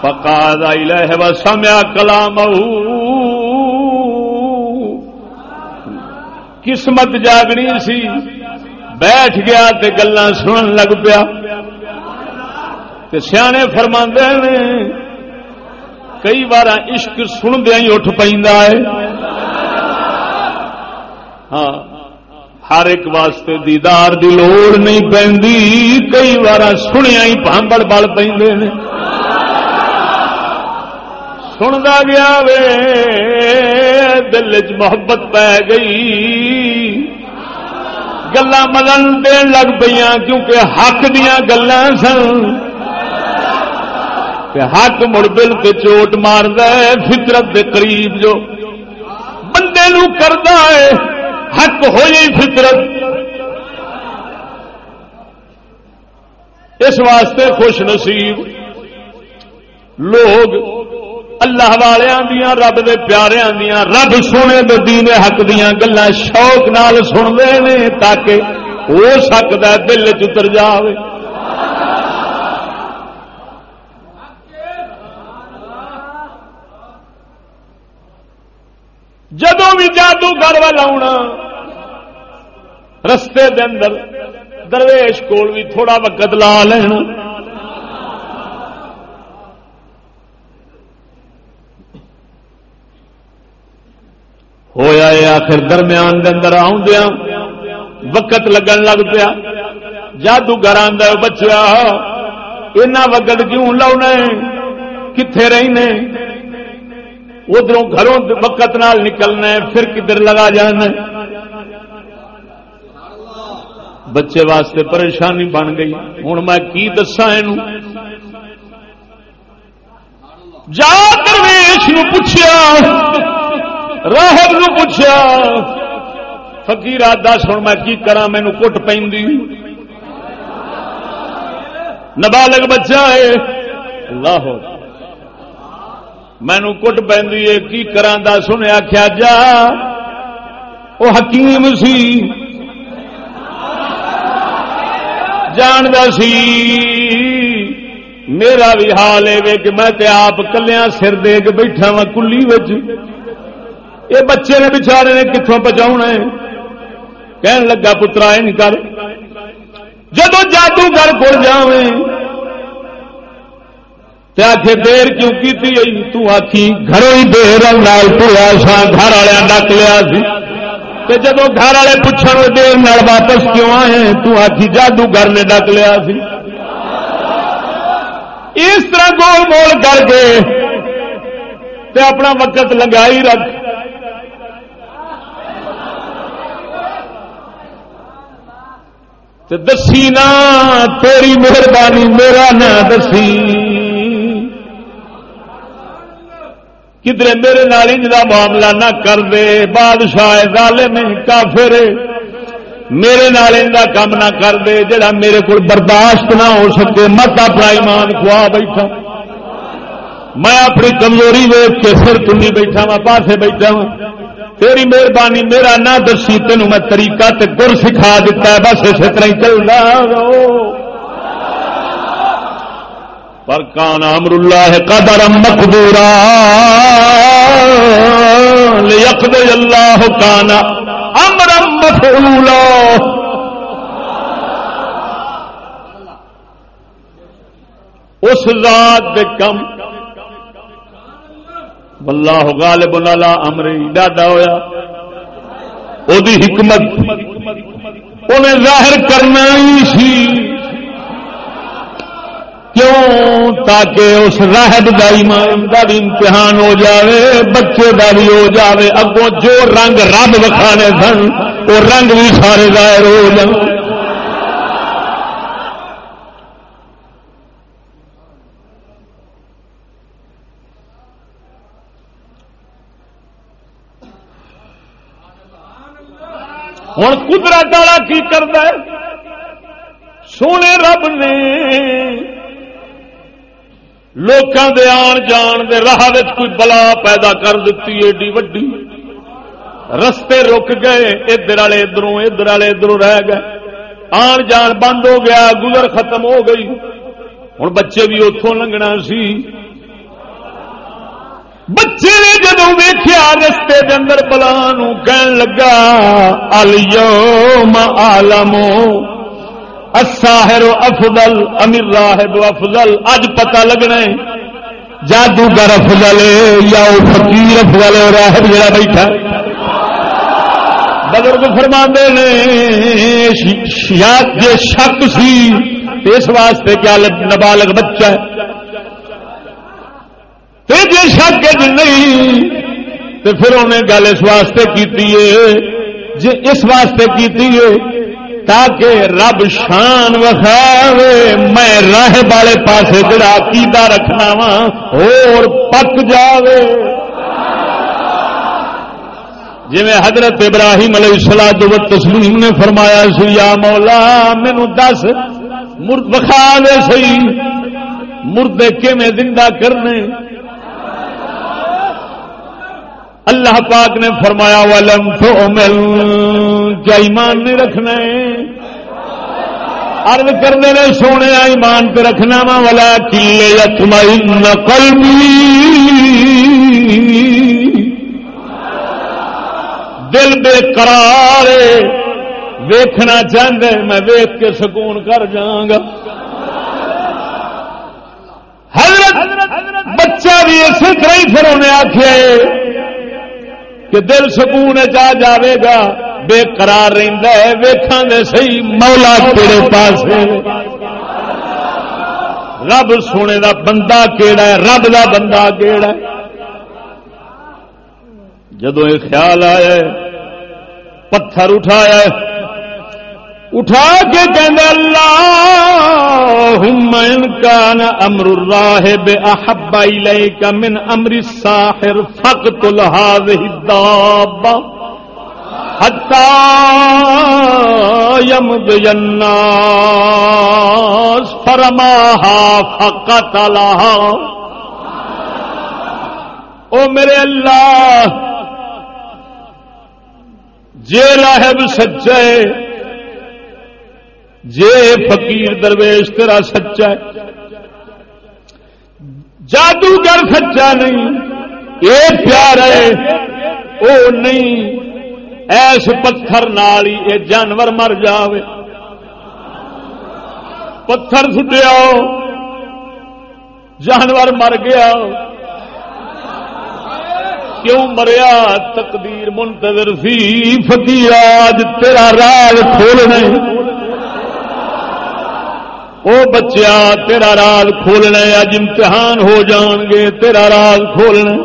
پکا دائی لہ سمیا کلام قسمت جاگنی سی۔ بیٹھ گیا تے گلا سنن لگ پیا۔ سیانے فرما نے، کئی بار عشق سندیا ہی اٹھ پہ ہاں۔ ہر ایک واسطے دیدار دی لوڑ نہیں پی کئی بار سنیا ہی پانبڑ بل پہ سنتا گیا وے، دل چ محبت پی گئی۔ گلا مدن دین لگ پہ کیونکہ حق دیا گلا سن۔ حق مڑ بل کے چوٹ مارد فطرت دے قریب جو بندے نو کردا ہے۔ حق ہوئی فطرت۔ اس واسطے خوش نصیب لوگ اللہ والوں دیا رب دے پیاروں دیا رب سونے دے دین حق دیا گلا شوق نال سنتے ہیں تاکہ ہو سکتا دل چتر جائے جدو بھی جادو گھر آنا رستے دے اندر درویش کول بھی تھوڑا وقت لا لینا۔ ہویا آخر درمیان دے اندر آدیا وقت لگن لگ پیا۔ جادو گھر آدھا بچیا اینا وقت کیوں لاؤنا کتنے رہنے؟ ادھر گھروں وقت نال نکلنا ہے پھر کدھر لگا جانا۔ بچے واسطے پریشانی بن گئی۔ ہوں میں کی دسا جا درویش پوچھا راہب نو فکیر دس ہوں میں کی کرا مینو کٹ پی نبالغ بچہ ہے۔ اللہ مینو کٹ پی کی کرا سنیا کیا جا۔ وہ حکیم سی۔ جاند سی۔ میرا بھی حال ہے کہ میں تے آپ کلیا سر دے کے بیٹھا وا کلی یہ بچے نے بچارے نے کتوں پہنچا ہے؟ کہن لگا، پترا نہیں کر۔ جدو جادوگر کو جاویں آخے دیر کیوں کی تھی آخی گھروں ہی دیر لال پورا سا گھر والے ڈک لیا سی۔ جب گھر والے پوچھنے دیر نال واپس کیوں آئے؟ تو آخی جادو گھر نے ڈک لیا سی۔ اس طرح گول مول کر کے تے اپنا وقت لگائی رکھ۔ دسی نا، تیری مہربانی میرا نہ دسی۔ کدھر میرے نال کا معاملہ نہ کر دے، بادشاہ ظالم کافر میرے نال کا کام نہ کر دے، جڑا میرے کو برداشت نہ ہو سکے۔ مت اپنا ایمان کھوا بیٹھا۔ میں اپنی کمزوری ویچ کے سر چنی بیٹھا وا پاسے بیٹھا وا تیری مہربانی میرا نہ دسی تینوں میں طریقہ تے گر سکھا دیتا ہے۔ بس اسی طرح چل رہا پر کان امر اللہ قدر مقدورا لیقضی اللہ کان امر مفعولا. اس ذات دے کم واللہ غالب علی امری ڈاڈا ہویا او دی حکمت. انہیں ظاہر کرنا ہی سی. کیوں تاکہ اس راہب کا ایمان کا بھی امتحان ہو جاوے، بچے کا بھی ہو جاوے۔ اگوں جو رنگ رب وکھانے سن، وہ رنگ بھی سارے ظاہر ہو جائیں ہوں قدرت والا کی کرتا ہے؟ سونے رب نے لوکاں دے آن جان دے راہ کوئی بلا پیدا کر دیتی ایڈی وڈی۔ رستے رک گئے، ادھر والے ادھروں، ادھر والے ادھروں رہ گئے۔ آن جان بند ہو گیا، گزر ختم ہو گئی۔ ہوں بچے بھی اتوں لنگنا سی۔ بچے نے جدو ویخیا رستے کے اندر بلا کہن لگا الم آلمو الساحر افضل، امیر راہب افضل، اج پتہ لگنا جادوگر افضل یا وہ فقیر افضل اور راہب جڑا بیٹھا بزرگ فرما نے جی شک سی، اس واسطے کیا نبالغ بچہ ہے۔ تے جی شک نہیں تو پھر انہیں گل اس واسطے کی جی اس واسطے کی تاکہ رب شان وکھاوے، میں راہ والے پاسے جڑا کیدا رکھنا وا اور پک جاوے۔ جی حضرت ابراہیم علیہ السلام و تسلیم نے فرمایا سی، یا مولا مینو دس، مرد وکھا دے سی۔ مردے کیویں زندہ کرنے؟ اللہ پاک نے فرمایا، ولم تو مل ایمان نہیں رکھنا ارد کرنے نے سونے ایمان پہ رکھنا وا والا کلے یتمائی نقل دل بے قرار ویکھنا چاہتے میں ویخ کے سکون کر جاگا حضرت بچہ بھی اسی طرح ہی پھر انہیں آخیا کہ دل سکون چ جاوے گا، بے قرار رہندا ہے، ویکھاں دے صحیح مولا تیرے پاس رب سونے دا بندہ کیڑا ہے؟ رب دا بندہ کیڑا ہے؟ جدو یہ خیال آیا پتھر اٹھایا اٹھا کے کہنے اللہ ان کان امر الراہب احب الیک من امر الساحر فقتل هذه الدابه حتى يمضي الناس فرماها فقتلها. او میرے اللہ جے راہب سچے جے فقیر درویش تیرا سچا ہے۔ جادوگر سچا نہیں یہ پیار ہے وہ نہیں۔ ایس پتھر نال ہی یہ جانور مر جاوے۔ پتھر سٹیا جانور مر گیا کیوں مریا؟ تقدیر منتظر سی، فقیر آج تیرا راج کھولنے او بچیا، تیرا راز کھولنا اج امتحان ہو جان گے، تیرا راز کھولنا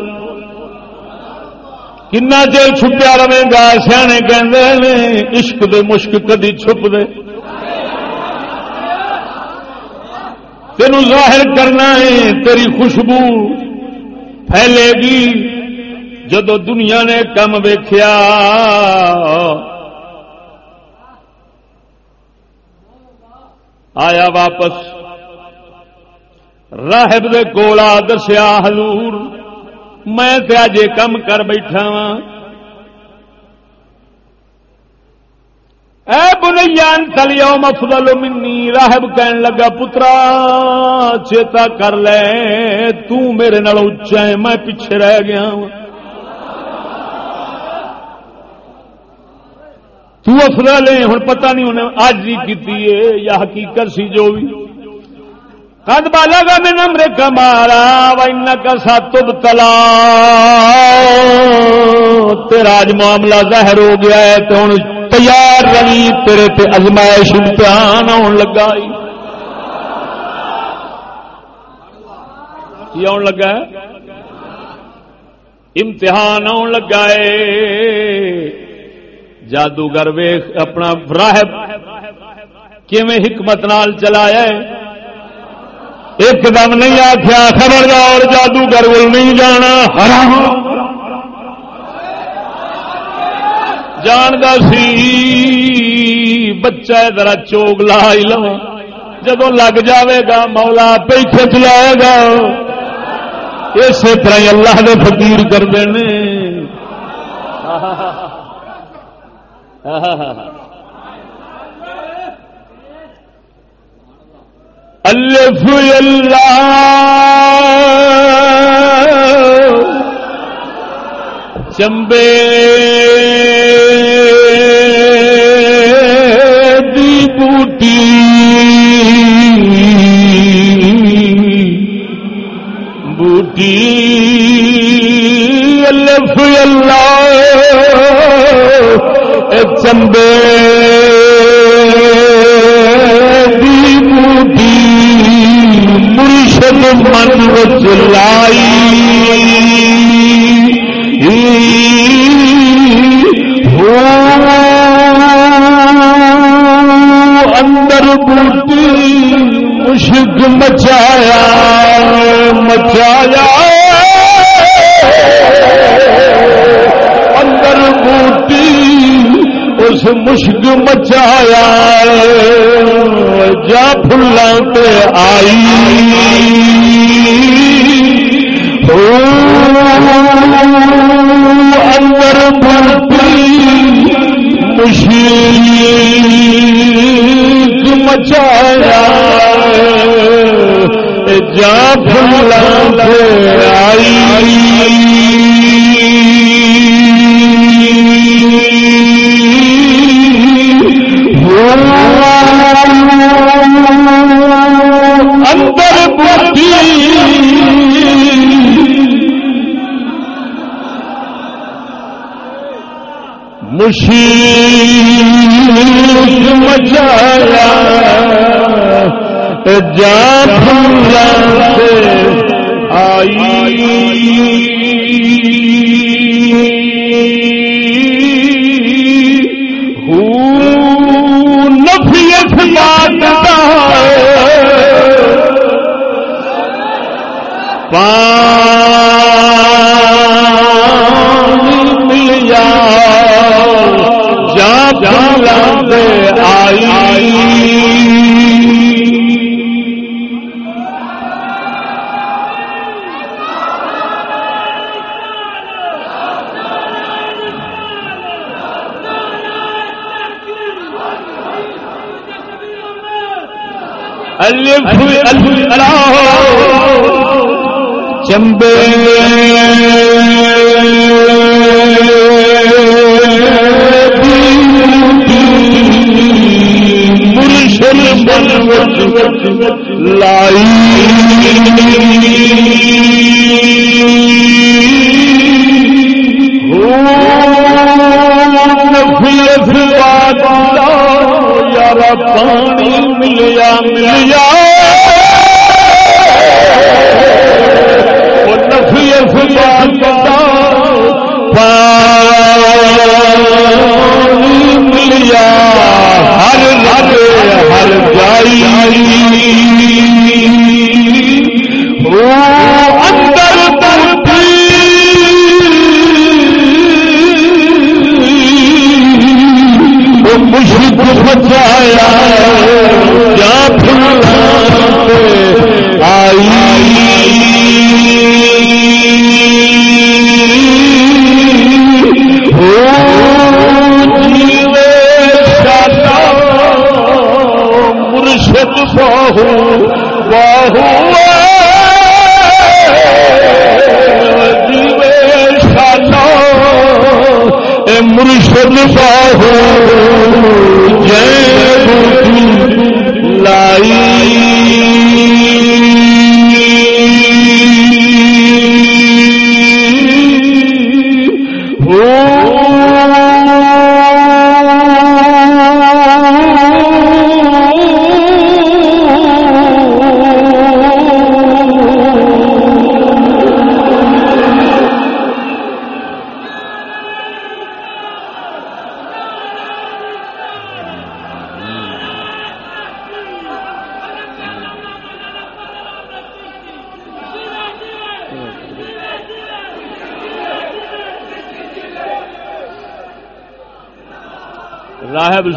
کنا چر چھپیا رہے گا سیانے کہ عشق دے مشک کدی چھپ دے۔ تین ظاہر کرنا ہے، تیری خوشبو پھیلے گی۔ جدو دنیا نے کم ویخیا آیا واپس۔ راہب دے کولا دسیا حضور، میں اج کم کر بیٹھا وا اے بنیان تلیا مفضل منی، راہب کہن لگا، پترا، چیتا کر لے، تو میرے نال اچا ہے، میں پیچھے رہ گیا ہوں تو افضل ہے ہوں پتہ نہیں انہیں آج ہی کی یا حقیقت سی جو بھی۔ کد بالا گا میں نمر کمارا وائن کا سات تلا۔ تیرا آج معاملہ ظاہر ہو گیا ہے تو ہوں تیار رہی، تیرے تے ازمائش امتحان آن لگا۔ کی آن لگا ہے؟ امتحان آن لگا ہے۔ جادوگر ویخ، اپنا راہب کیویں حکمت نال چلایا ایک دم نہیں آخیا خبردار، جادوگر وہ نہیں جانا، حرام۔ جاندا سی، بچہ ذرا چوگ لا ہی لو جب لگ جاوے گا، مولا پہ کھچ لائے گا۔ اسی طرح اللہ نے فقیر کرتے ہیں الف اللہ چمبے جا سے آئی۔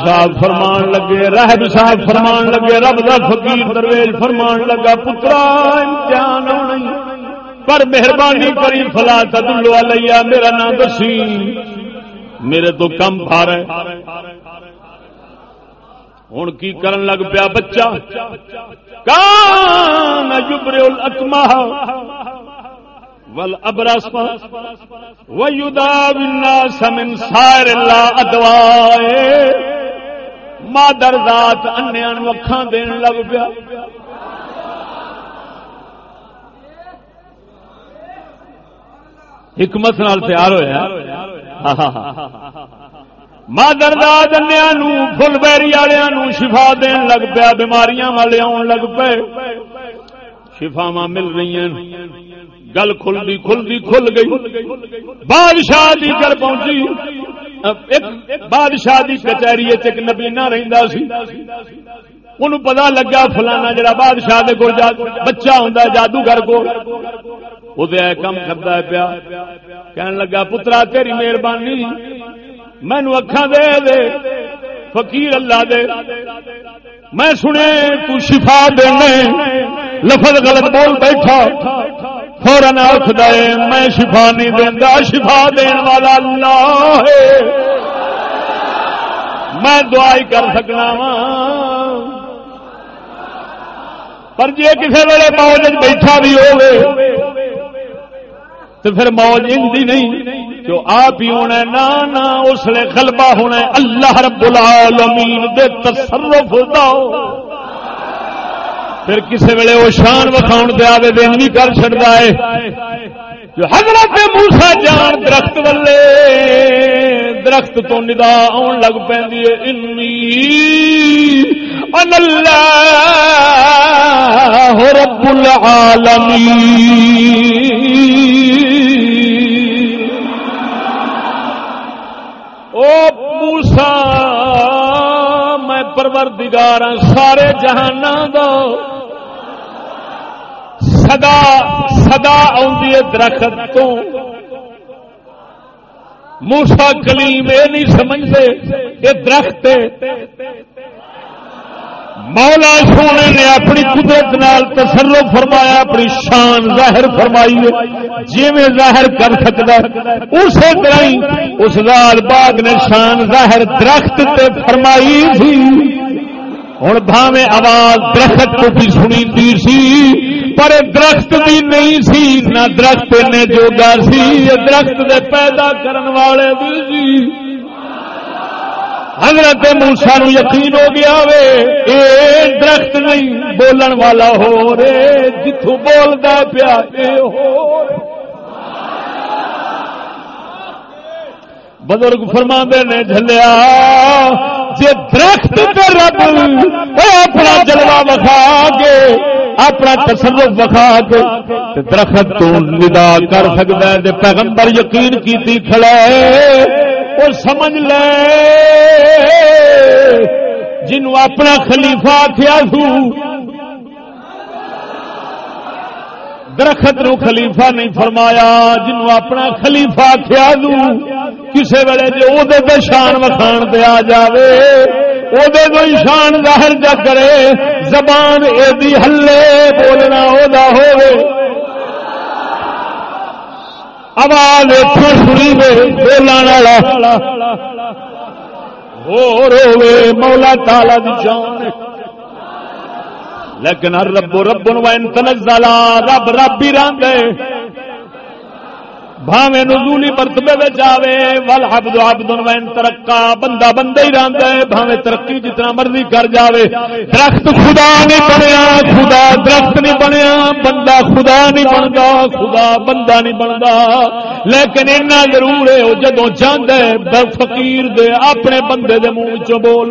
صاحب فرمان لگے راہب صاحب فرمان لگے، رب دا فقیر درویش فرمان لگا، پترا، امتحان پر مہربانی کری، فلا تدلو علیہ، میرا نام دسی میرے تو کم پا رہے ہوں کی کرن لگ پیا بچہ؟ کان جبر الاتما ول ابرس ویدا من سائر اللہ ادوائے۔ مادر ذات انیا اکھان دین لگ پیا۔ حکمت نال تیار ہوا مادر داد انیا فل بیری والوں شفا دین لگ پیا، بیماریاں والے آن لگ پے۔ شفاوا مل رہی ہیں گل کھل دی کھل دی کھل گئی۔ بادشاہ دی گل پہنچی۔ بادشاہ دی کچہری ایک نبینا رہندا سی۔ ان پتا لگا فلانا جڑا بادشاہ دے کول بچہ ہوندا جادوگر کو او تے کم کردا ہے پیا۔ کہن لگا، پترا، تیری مہربانی۔ مینو اکھاں دے دے۔ فقیر اللہ دے۔ میں سنے تو شفا دینے۔ لفظ غلط بول بیٹھا۔ فورن آخ دے، میں شفا نہیں دینا شفا دین والا اللہ ہے۔ میں دعائی کر سکنا وا پر جی کسی ویلے موج بیٹھا بھی ہوگی تو پھر موج ہندی نہیں، جو آپ ہی ہونا نہ نہ، اس لیے غلبہ ہونا اللہ رب العالمین دے تصرف ہوتا ہو پھر کسی ویلے وہ شان وکھاؤ دے آگے دن بھی کر چڑتا ہے۔ جو حضرت موسا جان درخت والے درخت تو ندا آن لگ پی اللہ رب العالمین۔ او موسا میں پروردگار سارے جہان دو سدا سدا آدھی درخت تو۔ موسا کلیم یہ نہیں سمجھتے یہ درخت مولا سونے نے اپنی قدرت نال تصرف فرمایا، اپنی شان ظاہر فرمائی جی میں ظاہر کر سکتا اسی طرح اس لال باغ نے شان ظاہر درخت تے فرمائی تھی۔ ہوں بھاوے آواز درخت کو بھی سنی سی۔ پر درخت بھی نہیں سی، نہ درخت نے جوگا سی درخت دے پیدا کرن والے بھی سی۔ حضرت موسا نو یقین ہو گیا وے درخت نہیں، بولن والا ہو رے جتوں بولتا پیا ہو بزرگ فرما نے جلیا جی درخت رب۔ اپنا جلوا وکھا کے، اپنا تصرف وکھا کے درخت تو ندا کر سکتا ہے پیغمبر یقین کی کھڑا ہے۔ وہ سمجھ لے۔ جنو اپنا خلیفہ کیا سو درخت نو خلیفہ نہیں فرمایا جنو اپنا خلیفہ آخیا سو کسی ویلے جی وہ شان وکھان دیا جائے وہ شان ظاہر جا کرے، زبان ایدی ہلے بولنا وہ ہوئے آواز سنی وے بولنے والا۔ روے مولا تالا دی جان لیکن رب رب تنزلا رب رب ہی رنگ بھاوے نزولی مرتبے میں جاوے ول حبد عبد وین ترقا، بندہ بندہ ہی رہندا ہے بھاوے ترقی جتنا مرضی کر جاوے۔ درخت خدا نہیں بنیا، خدا درخت نہیں بنیا، بندہ خدا نہیں بنتا خدا بندہ نہیں بنتا لیکن اتنا ضرور ہے وہ جدو چاہتا ہے فقیر دے، اپنے بندے دے منہ چ بول۔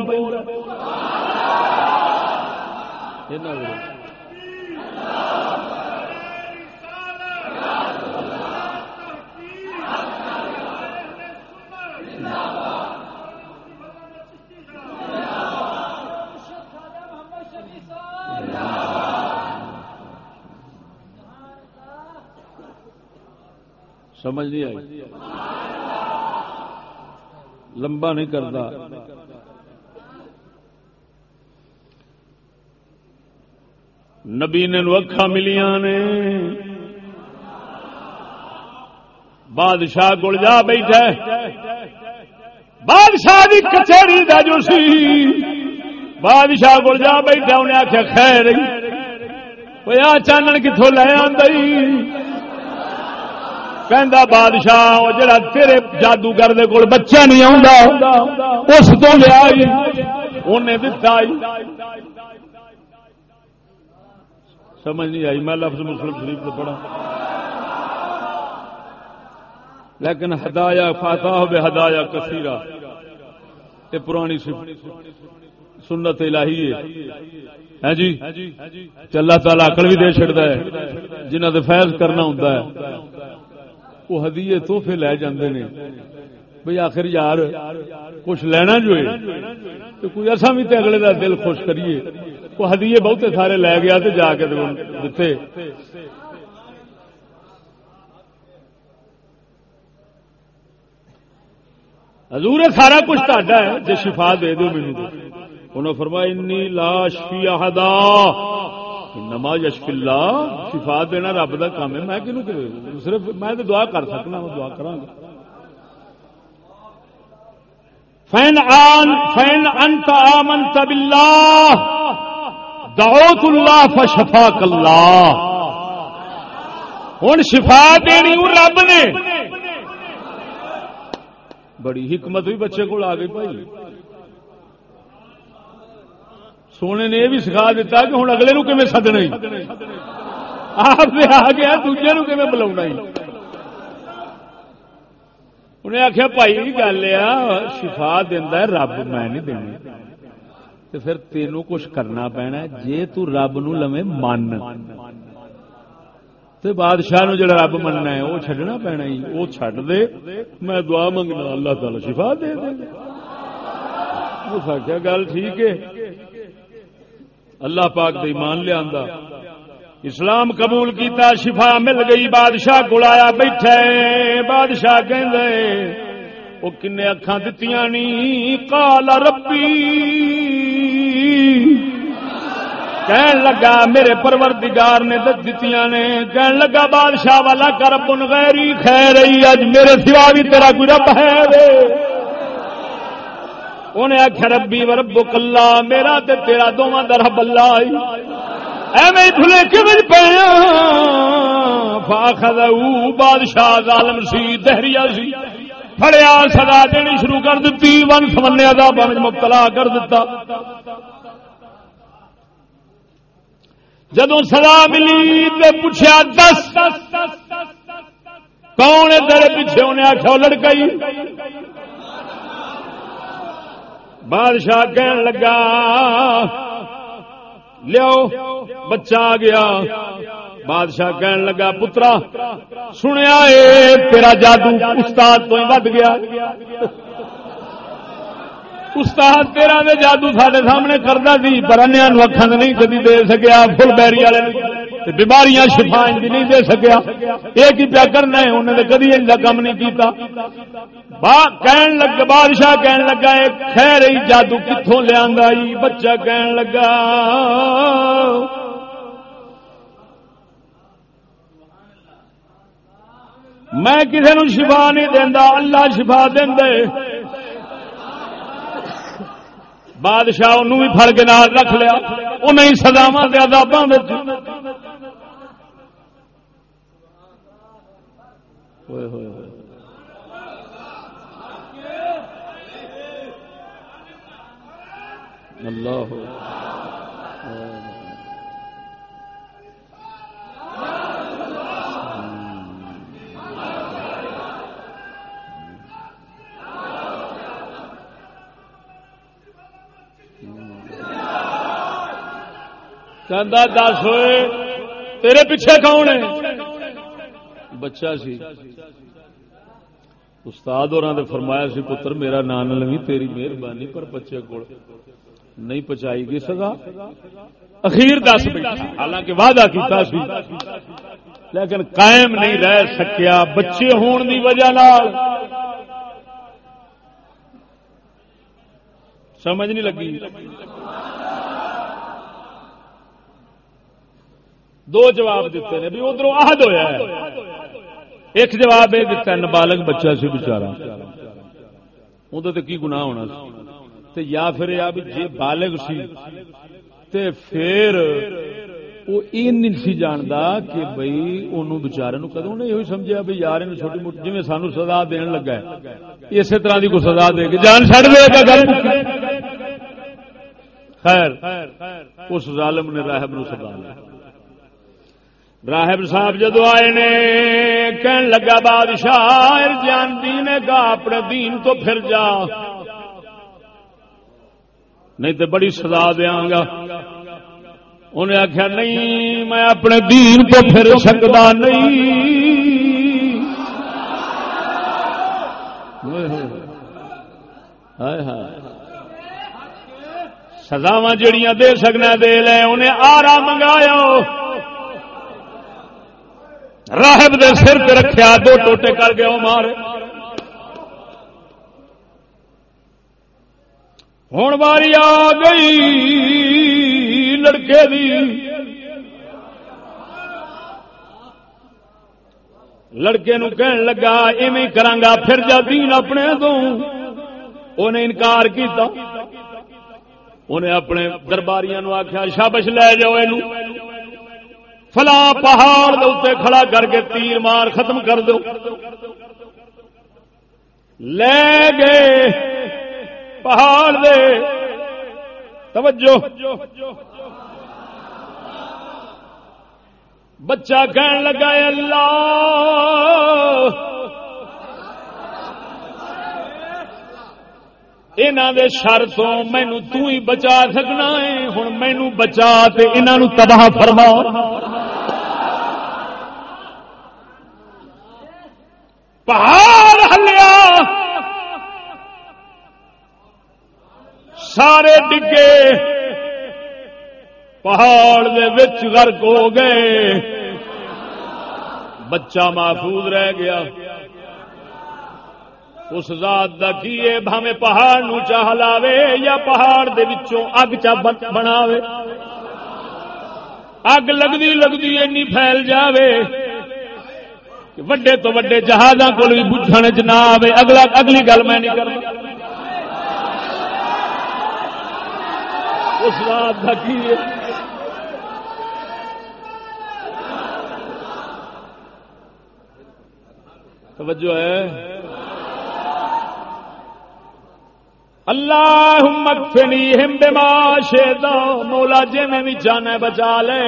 سمجھ نہیں آئی۔ لمبا نہیں کرتا۔ نبی نے اکھا ملیاں نے۔ بادشاہ گل جا بیٹھا بادشاہ کی کچہری کا جو سی۔ بادشاہ گل جا بیٹھا، انہیں آخیا خیر کوئی آ چانن کتوں لے آئی کہندا، بادشاہ جڑا تیرے جادوگر دے کول بچہ نہیں اس تو لیا انہیں دتا سمجھ نہیں آئی۔ میں لفظ مسلم شریف کو پڑھا لیکن ہدایا فاتا ہو ہدایا کثیرا یہ پرانی سنت الہی ہے۔ ہاں جی؟ اللہ تعالی اکل بھی دے چڑتا ہے۔ جنہ دے فیض کرنا ہوتا ہے۔ وہ ہدیے توحفے لے جاندے نے۔ بھئی آخر یار، کچھ لینا جو ہے تو کوئی ایسا بھی تے اگلے دا دل خوش کریے۔ وہ ہدیے بہتے سارے لے گیا تے جا کے دیتے حضور، سارا کچھ تاڈا ہے، جے شفا دے دو مینوں انہوں فرمایا انی لا شفی احدا۔ نما یشف اللہ۔ شفا دینا رب کا کام ہے۔ میں کنو صرف میں تو دعا کر سکنا، میں دعا کرا فین آن فین انت آمنت باللہ دعوت اللہ فشفا اللہ۔ ہوں شفا دینی رب نے۔ بڑی حکمت بھی بچے کو آ گئی بھائی۔ سونے نے یہ بھی سکھا دیتا کہ ہوں اگلے نو کم سدنا آپ آ گیا دوجے نو کم بلا انہیں آخیا بھائی گل شفا دینا رب میں نہیں دینی۔ تو پھر تینوں کچھ کرنا پینا جے تو رب نو لوے من۔ تو بادشاہ نو جڑا رب مننا ہے وہ چڈنا پینا ہی وہ چڈ دے، میں دعا منگنا، اللہ تعالی شفا دے دے۔ اس آخیا گل ٹھیک ہے۔ اللہ پاک دے ایمان لیا اسلام قبول کیتا، شفا مل گئی، بادشاہ کو آیا بیٹھے بادشاہ کہ وہ کن اکھان دتیاں نی؟ کالا ربی. کہن لگا میرے پروردگار نے دتیاں نے۔ کہن لگا بادشاہ والا کربن غیری خیر اج میرے سوا بھی تیرا کوئی رب ہے انہیں آخیا ربی و رب کلا میرا تے تیرا دونوں در رب اللہ ایویں دھلے کمج پیا فاخذ بادشاہ ظالم سی دہریا سی۔ فڑیا سزا دینی شروع کر دیتی ون سمنے عذاب مبتلا کر دیتا جدو سزا ملی تو پوچھا دس، کون تیرے پیچھے انہیں آخیا لڑکا بادشاہ کہن لگا لو بچہ آ گیا۔ بادشاہ کہن لگا، پترا، سنیا تیرا جادو استاد تو ہی ود گیا۔ استاد تیرا دے جادو سارے سامنے کرتا سی، پر انیا اکھان نہیں کدی دے سکیا، فل بیری والے بیماریاں شفا نہیں دے سکیا۔ یہ کی پیا کرنا ہے؟ انہیں کدی ان کام نہیں کیتا۔ کہن لگ بادشاہ کہن لگا خیر ہی جادو کتوں لیا بچہ کہن لگا میں کسی نو شفا نہیں دینا اللہ شفا دے بادشاہ بھی فل کے نال رکھ لیا انہیں سداوا آدابوں اللہ دس ہوئے، تیرے پیچھے کون ہے? بچہ سی۔ استاد اور فرمایا سی، پتر، میرا نام لوی، تیری مہربانی، پر بچے کو نہیں پہنچائی گئی سزا. اخیر دس حالانکہ وعدہ کیتا سی۔ لیکن قائم نہیں رہ سکیا۔ بچے ہون دی وجہ نال۔ سمجھ نہیں لگی۔ دو جواب دیتے ہیں۔ بھی ادھر آہد ہوا ہے۔ ایک جواب یہ دیتا ہے نابالغ بچہ سی بچارا اندر کی گناہ ہونا سی؟ یا پھر یا بھی جی بالغ سی۔ تے پھر وہ یہ نہیں سی جانتا کہ بھائی ان بچارے کدو نے یہ سمجھا بھی یار چھوٹی موٹی جی سانو سزا دین لگا ہے۔ اسی طرح کی کوئی سزا دے گی جان چڑ دے گا خیر، اس ظالم نے راہب نو سزا لیا راہب صاحب جدو آئے نے، کہن لگا بادشاہ جان دینے کا اپنے دین تو پھر جا۔ نہیں تو بڑی سزا دیا گا۔ انہیں آخیا نہیں، میں اپنے دین کو پھر سکتا نہیں۔ سزاوا جڑیاں دے سکنا، دے لے، انہیں آرا منگایا راہب دے سر پہ رکھیا دو ٹوٹے کر گیا مارے ہوں باری آ گئی لڑکے دی۔ لڑکے نو کہن لگا، ایویں کرانگا، پھر جا دین اپنے تو انہیں انکار کیتا۔ انہیں اپنے درباریاں نو آخیا شابش لے جاؤ یہ فلا پہاڑ دے کھڑا کر کے تیر مار ختم کر دو۔ لے گئے پہاڑ دے۔ توجہ۔ بچہ کہن لگا اللہ۔ دے شر تو مینو تھی بچا سکنا ہے۔ ہوں مینو بچا انہوں تباہ فرما۔ پہاڑ ہلیا۔ سارے ڈگے پہاڑ وچ غرق ہو گئے۔ بچہ محفوظ رہ گیا۔ اس ذات کا کی بھاوے پہاڑ نو چاہ لاوے یا پہاڑ دے وچوں اگ چا بناوے؟ اگ لگتی لگتی اینی پھیل جاوے۔ وڈے تو وڈے جہازوں کو بھی چ نہ آئے اگلا اگلی گل میں نہیں کرتا اس رات کا کی توجہ ہے۔ اللہ مکفنی ہم بما شیدا مولا جی میں بھی جانا بچا لے۔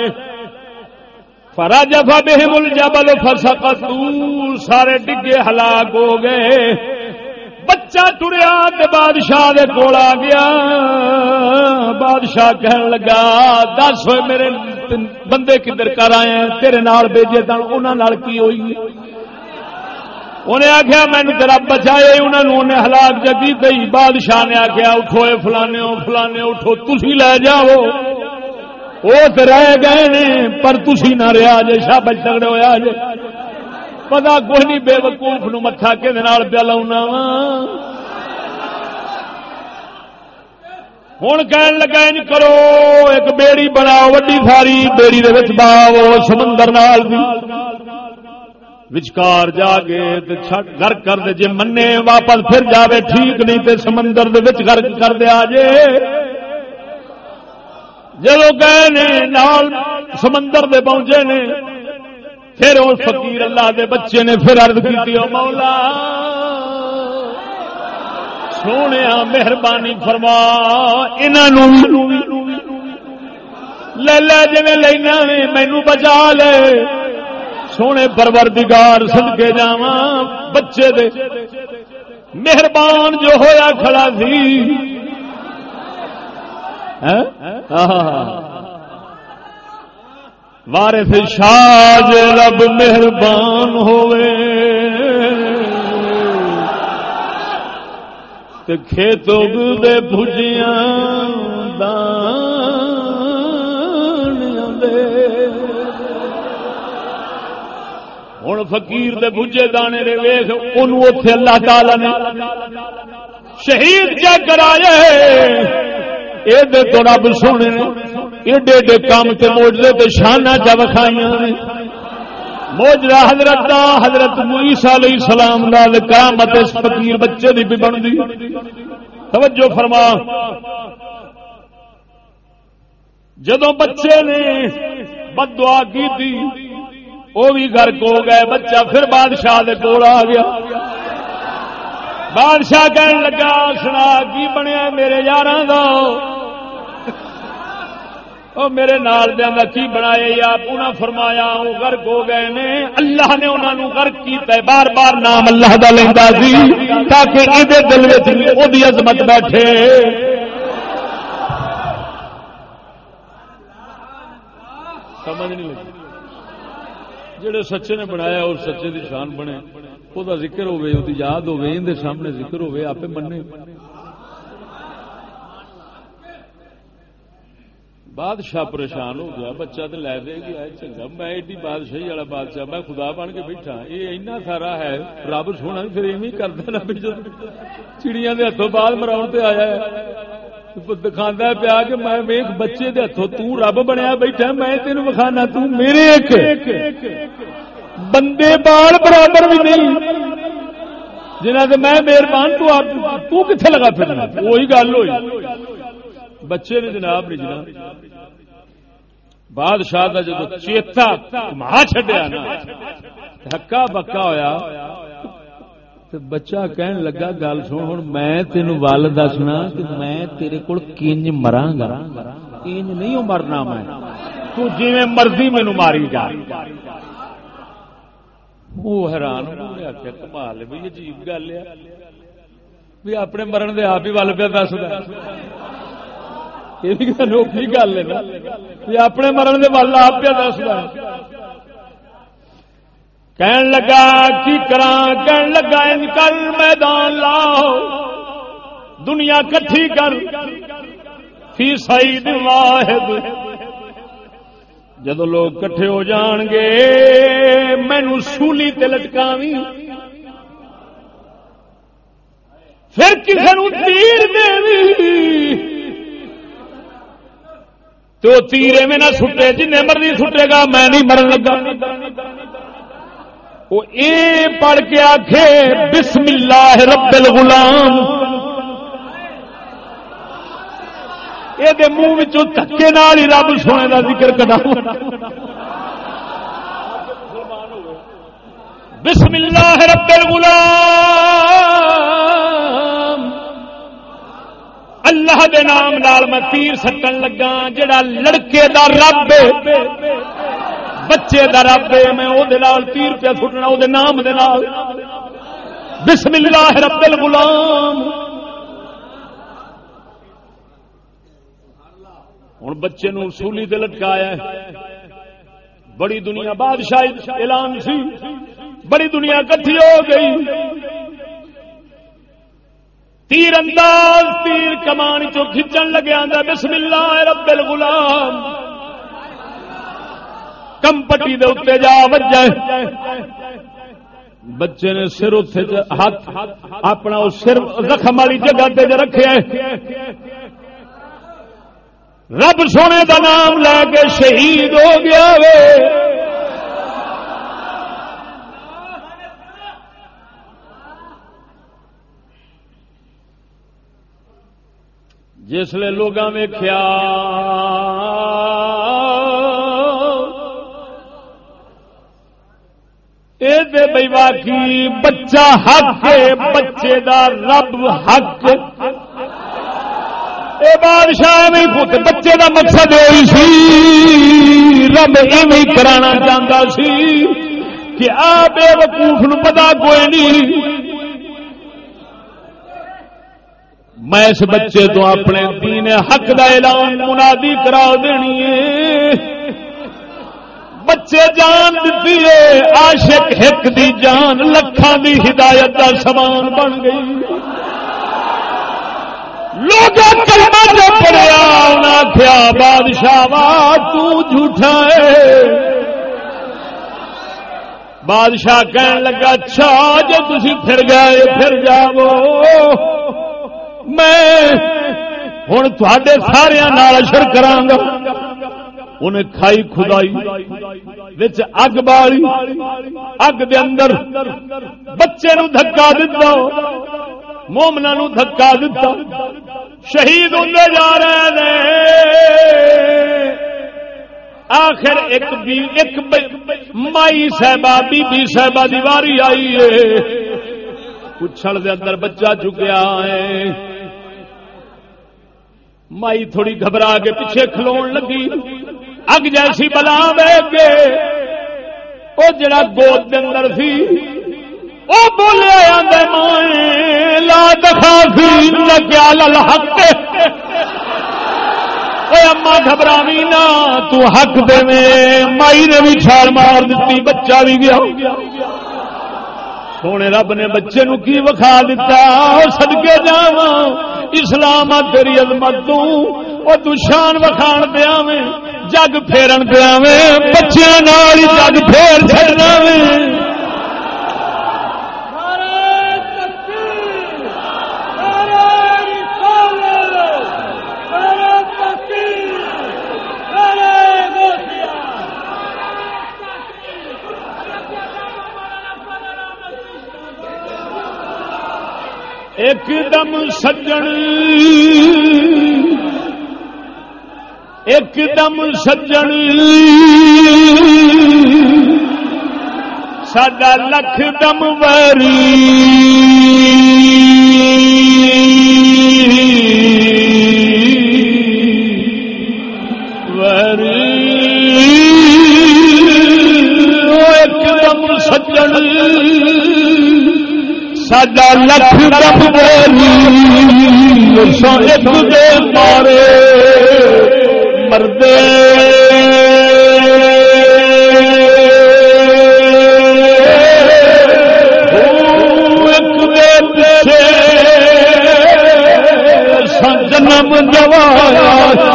فرا جفا بہم الجبل فسقطوا سارے ڈگے ہلاک ہو گئے۔ بچہ ٹریا بادشاہ دے کول آ گیا۔ بادشاہ کہن لگا، دس ہوئے میرے بندے کدھر کر آئے ہیں؟ تیرے نال بھیجے تن انہوں کی ہوئی انہیں آخیا مینو تیرا بچائے انہوں نے ہلاک جگی گئی بادشاہ نے آخیا اٹھو فلانے فلانے، اٹھو تھی لے جاؤ۔ وہ تو رہ گئے نے، پر تھی نہ رہا جی شاب جگڑے ہوا جی پتا کوئی نہیں، بے وقوف نو متھا کہ پیا لاؤنا ہوں کہن لگا ان کرو، ایک بیڑی بناؤ، وڈی ساری بیڑی دے باو سمندر نال بھی وچکار جا کے گھر کر دے، جے منے واپس پھر جاوے، ٹھیک نہیں تے سمندر دے وچ گھر کر دے آجے جدو گئے نے نال، سمندر دے پہنچے نے۔ پھر اس فقیر اللہ دے بچے نے پھر ارد کی مولا، سونے مہربانی فرما لے لے جی لینا مینو بچا لے۔ سونے پروردگار سن کے جا بچے دے مہربان جو ہویا کھڑا سی۔ وارث شاج رب مہربان ہوئے۔ کھیتوں دے بھجیاں دان ہوں فقیر دے بھجے دانے دے ویخ ان اللہ تعالی نے شہید کیا کرائے ایڈے تو رب سونے ایڈے ایڈے کام سے موجے تو شانہ چا وکھائی موجرا حضرت دا حضرت عیسیٰ علیہ السلام لال کرامت اس فقیر بچے دی بھی بن دی توجہ فرما۔ جدو بچے نے بد دعا کی تھی وہ بھی گھر کو گئے، بچہ پھر بادشاہ دے کول آ گیا۔ بادشاہ کہن لگا، سنا کی بنیا میرے یار او میرے نال دیا کی بنایا؟ یا پونا فرمایا وہ گرک ہو گئے نے۔ اللہ نے انہوں گرک کیا بار بار نام اللہ کا لینا سی، تاکہ یہ دل میں عظمت بیٹھے۔ سمجھ نہیں لگی۔ جڑے سچے نے بنایا اور سچے دی شان بنے۔ وہ ذکر ہوے وہ یاد ہوے اندر سامنے ذکر ہوے آپ منے بادشاہ پریشان ہو گیا بچہ تو لے دے گیا چنگا میں ایڈی بادشاہی والا بادشاہ میں خدا بن کے بیٹھا یہ اینا سارا ہے رب سونا پھر ایویں کرتا نا چڑیاں دے ہاتھوں بعد مراؤ تے آیا ہے دکھا پیا کہ میں ایک بچے دے ہاتھوں تو رب بنیا بیٹھا میں تین وکھانا تو میرے ایک بندے بال برابر بھی نہیں۔ جنہ سے میں مہربان تو آپ تو کتنے لگا پھر وہی گل ہوئی۔ بچے نے جناب نہیں جناب۔ بادشاہ کا جب چیتا ماں چڈیا نا ہکا بکا ہوا بچہ کہن لگا، گل سن ہوں میں تین ول دسنا کہ میں تیرے کول کنج مرا گا کنج نہیں مرنا میں۔ تو جی مرضی مینو ماری جا۔ وہ حیران آخیا کمال بھی عجیب گل ہے بھی اپنے مرن دے آپ ہی ول پہ دس انوکھی گل ہے اپنے مرن دے ول آپ پہ دس کہن لگا کی کرا کہن لگا ان کر میدان لاؤ دنیا کٹھی کر فی سعید واحد جدو لوگ کٹھے ہو جان گے، مینو سولی تے لٹکاوی۔ پھر کسی نو تیر دے تو تیرے میں نہ سٹے جن مرضی سٹے گا، میں نہیں مرن لگا۔ وہ اے پڑھ کے آخے بسم اللہ رب الغلام۔ یہ منہ دکے نال ہی رب سونے کا ذکر کرنا بسم اللہ رب الغلام اللہ دے نام نال میں تیر سٹن لگا جڑا لڑکے دا رب بچے کا رب میں وہ تیر پیا سٹنا وہ نام بسم اللہ رب الغلام ہوں بچے نو سولی تے لٹکایا بڑی دنیا بادشاہ اعلان سی۔ بڑی دنیا کٹھی ہو گئی۔ تیر انداز تیر کمان چو کھچن لگیا بسم اللہ رب الغلام۔ کم پٹی دے اتنے جا وجہ بچے نے سر ہاتھ، اپنا سر زخم والی جگہ تے رکھے رب سونے دا نام لے کے شہید ہو گیا وے۔ جسے لوگ ویخیا یہ بھائی بچہ حق بچے دا رب حق۔ اے بادشاہ میں بچے دا مقصد ہوئی سی۔ رب ایویں کرانا چاہتا سی کہ آ بے وقوف نو پتا کوئی نہیں۔ میں اس بچے تو اپنے دین حق دا اعلان منادی کرا دینی ہے۔ بچے جان دیتی ہے، عاشق ہک دی جان لکھان دی ہدایت دا سامان بن گئی۔ لوگ کلمہ جو پڑیا انہیں کیا بادشاہ وا تو جھوٹا ہے۔ بادشاہ کہنے لگا اچھا جی تھی پھر گئے، پھر جاؤ۔ میں ہن ہوں تھے سارا اشر کرا انہیں کھائی خدائی اگ بالی، اگ دے اندر بچے نو دھکا دتا۔ مومنا نو دھکا دتا۔ شہید ہوں جا رہے ہیں آخر ایک بی ایک مائی صاحبہ بی بی صاحبہ دیواری آئی ہے۔ اچھل دے اندر بچہ چکیا ہے۔ مائی تھوڑی گھبرا کے پیچھے کھلو لگی۔ اگ جیسی بلا دے کے۔ وہ جڑا گود اندر سی وہ بولے لا دکھا سی حق اما گھبراوی نا تو حق دے مائی نے بھی چھال مار دیتی، بچہ بھی گیا۔ سونے رب نے بچے نو کی وکھا دیتا؟ سدکے جا اسلام تیری عظمت تو شان وکھان پیا میں جگ پھیرن پیا میں بچیاں جگ پھیر چڑنا ایک دم سجن۔ ایک دم سجن۔ سڈا لکھ دم وری ساڈا لکھ رب ایک دے مارے مردے۔ جنم گوایا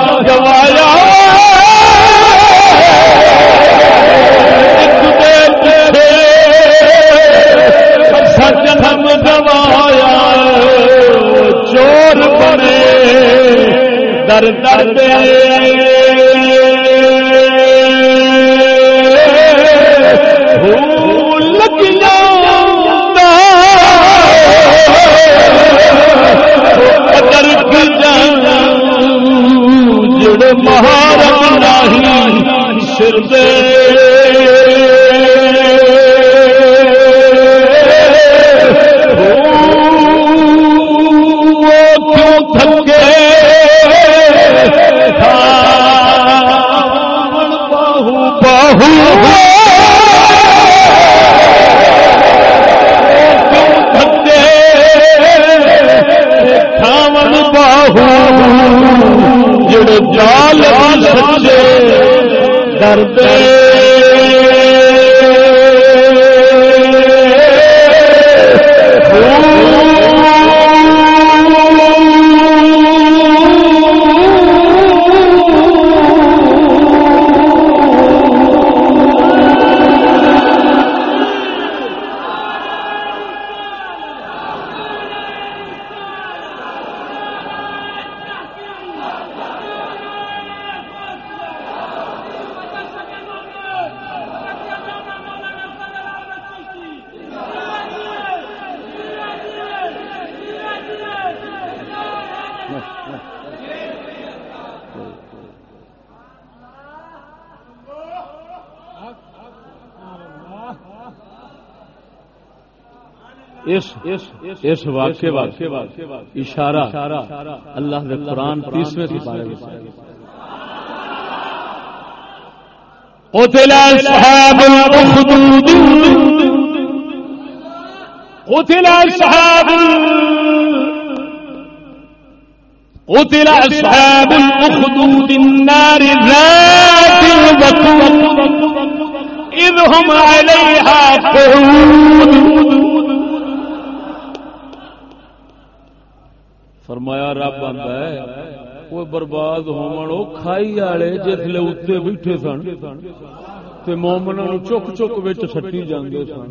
در در قدر کی جانا جڑ مہارت نہیں سر دے جالب سچے درد ہوں اس واقعے اشارہ اللہ نے قرآن تیسویں سپارے قتل اصحاب الاخدود قتل اصحاب قتل اصحاب الاخدود النار ذات الوقود۔ اذ هم عليها قعود۔ فرمایا، رب آتا ہے وہ برباد ہو کھائی والے جسے اتنے بیٹھے سن مومنا چک چک سٹی جانے سن.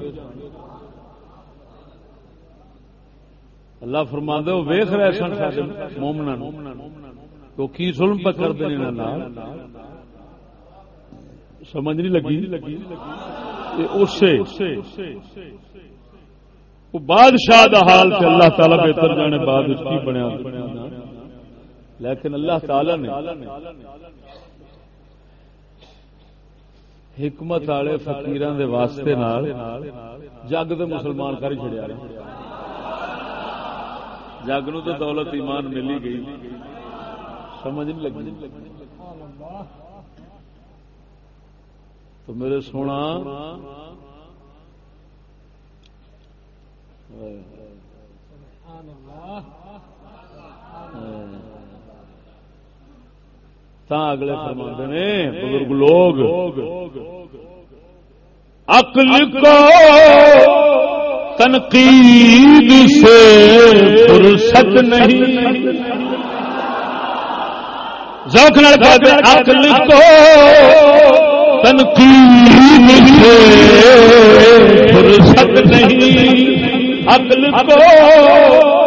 اللہ فرما دے ویخ رہے سن مومنا تو کی سلم پہ کرتے سمجھ نہیں لگی؟ اسے بادشاہ دا حال سے اللہ تعالی بہتر جانے بعد کی بنیا لیکن اللہ تعالی نے حکمت والے فکیر واسطے جگ دے مسلمان کر چڑیا جگ نو تو دولت ایمان ملی گئی۔ سمجھ نہیں لگی۔ تو میرے سونا تا اگلے فرما نے، بزرگ لوگ، عقل کو تنقید سے فرصت نہیں۔ ذوق عقل کو تنقید سے فرصت نہیں۔ عقل کو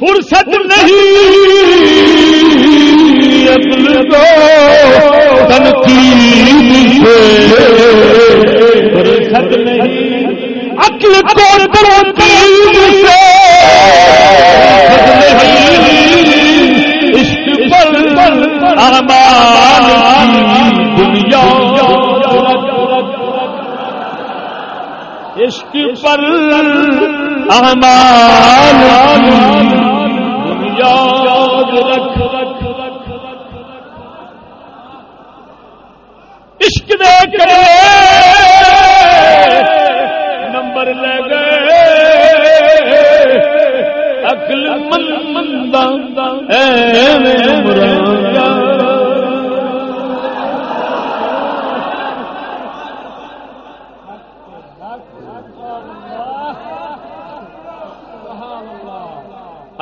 فرصت نہیں عقل کو تنقید فرصت نہیں۔ عقل کو تنقید سے عشق پر امان عشق پر احمد یاد رکھ. عشق دے کرے نمبر لے گئے. اکل من مندہ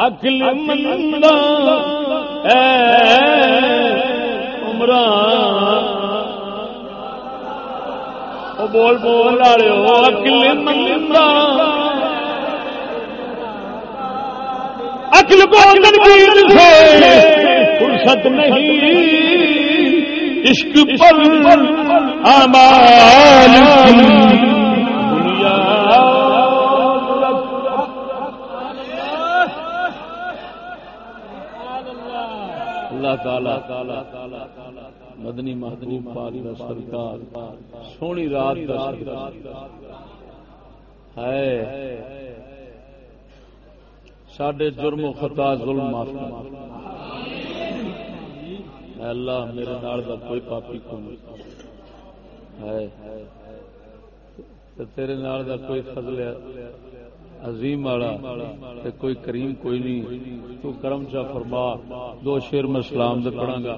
اکل مندہ عمران۔ بول بول ہو۔ اکل مندہ اکل بول سے۔ فرصت نہیں۔ عشق پر آمال اللہ تعالی مدنی مدنی سرکار، سونی رات دا ہے سڈے جرم و خطا ظلم معاف کر۔ اللہ، میرے نال دا کوئی پاپی کو نہیں ہے تیرے نال دا کوئی فضل ہے۔ عظیم والا کوئی کریم کوئی نہیں۔ تو کرم چا فرما دو شیر میں اسلام دے پڑھا گا۔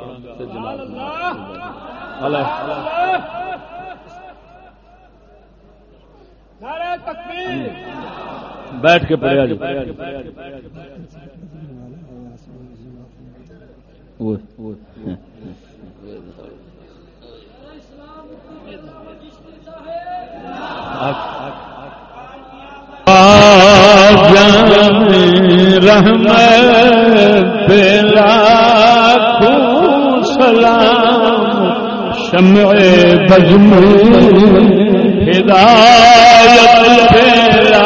بیٹھ کے پڑھیا جی رحم پلا سلام شمع بزم ہدایت پلا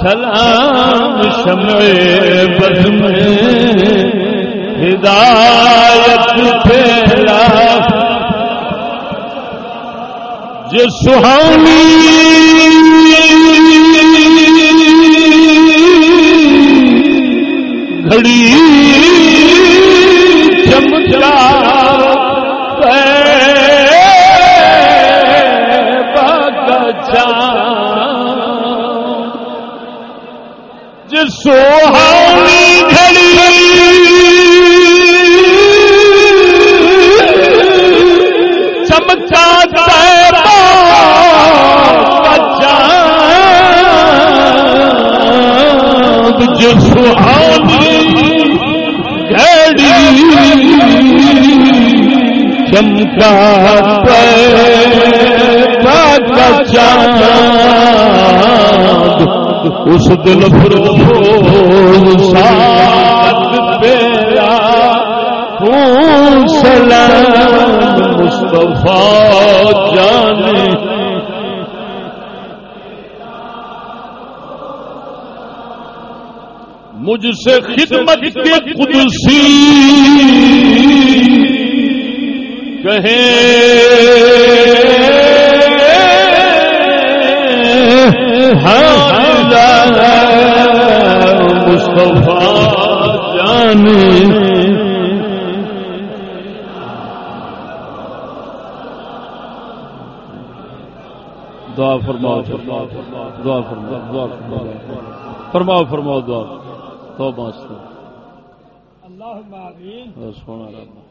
سلام شمع بزم ہدایت پلا جس سہانی گھڑی چمچا جس جس سوہانی چمکا اس دل فروز سات پیرا سلام مصطفیٰ جانے مجھ سے خدمت کے قدسی۔ کہیں ہاں، ہاں، مصطفیٰ جانے۔ دعا فرماؤ دعا فرماؤ دعا فرماؤ۔ فرماؤ فرماؤ، دعا۔ تو بس اللہ سونا رب۔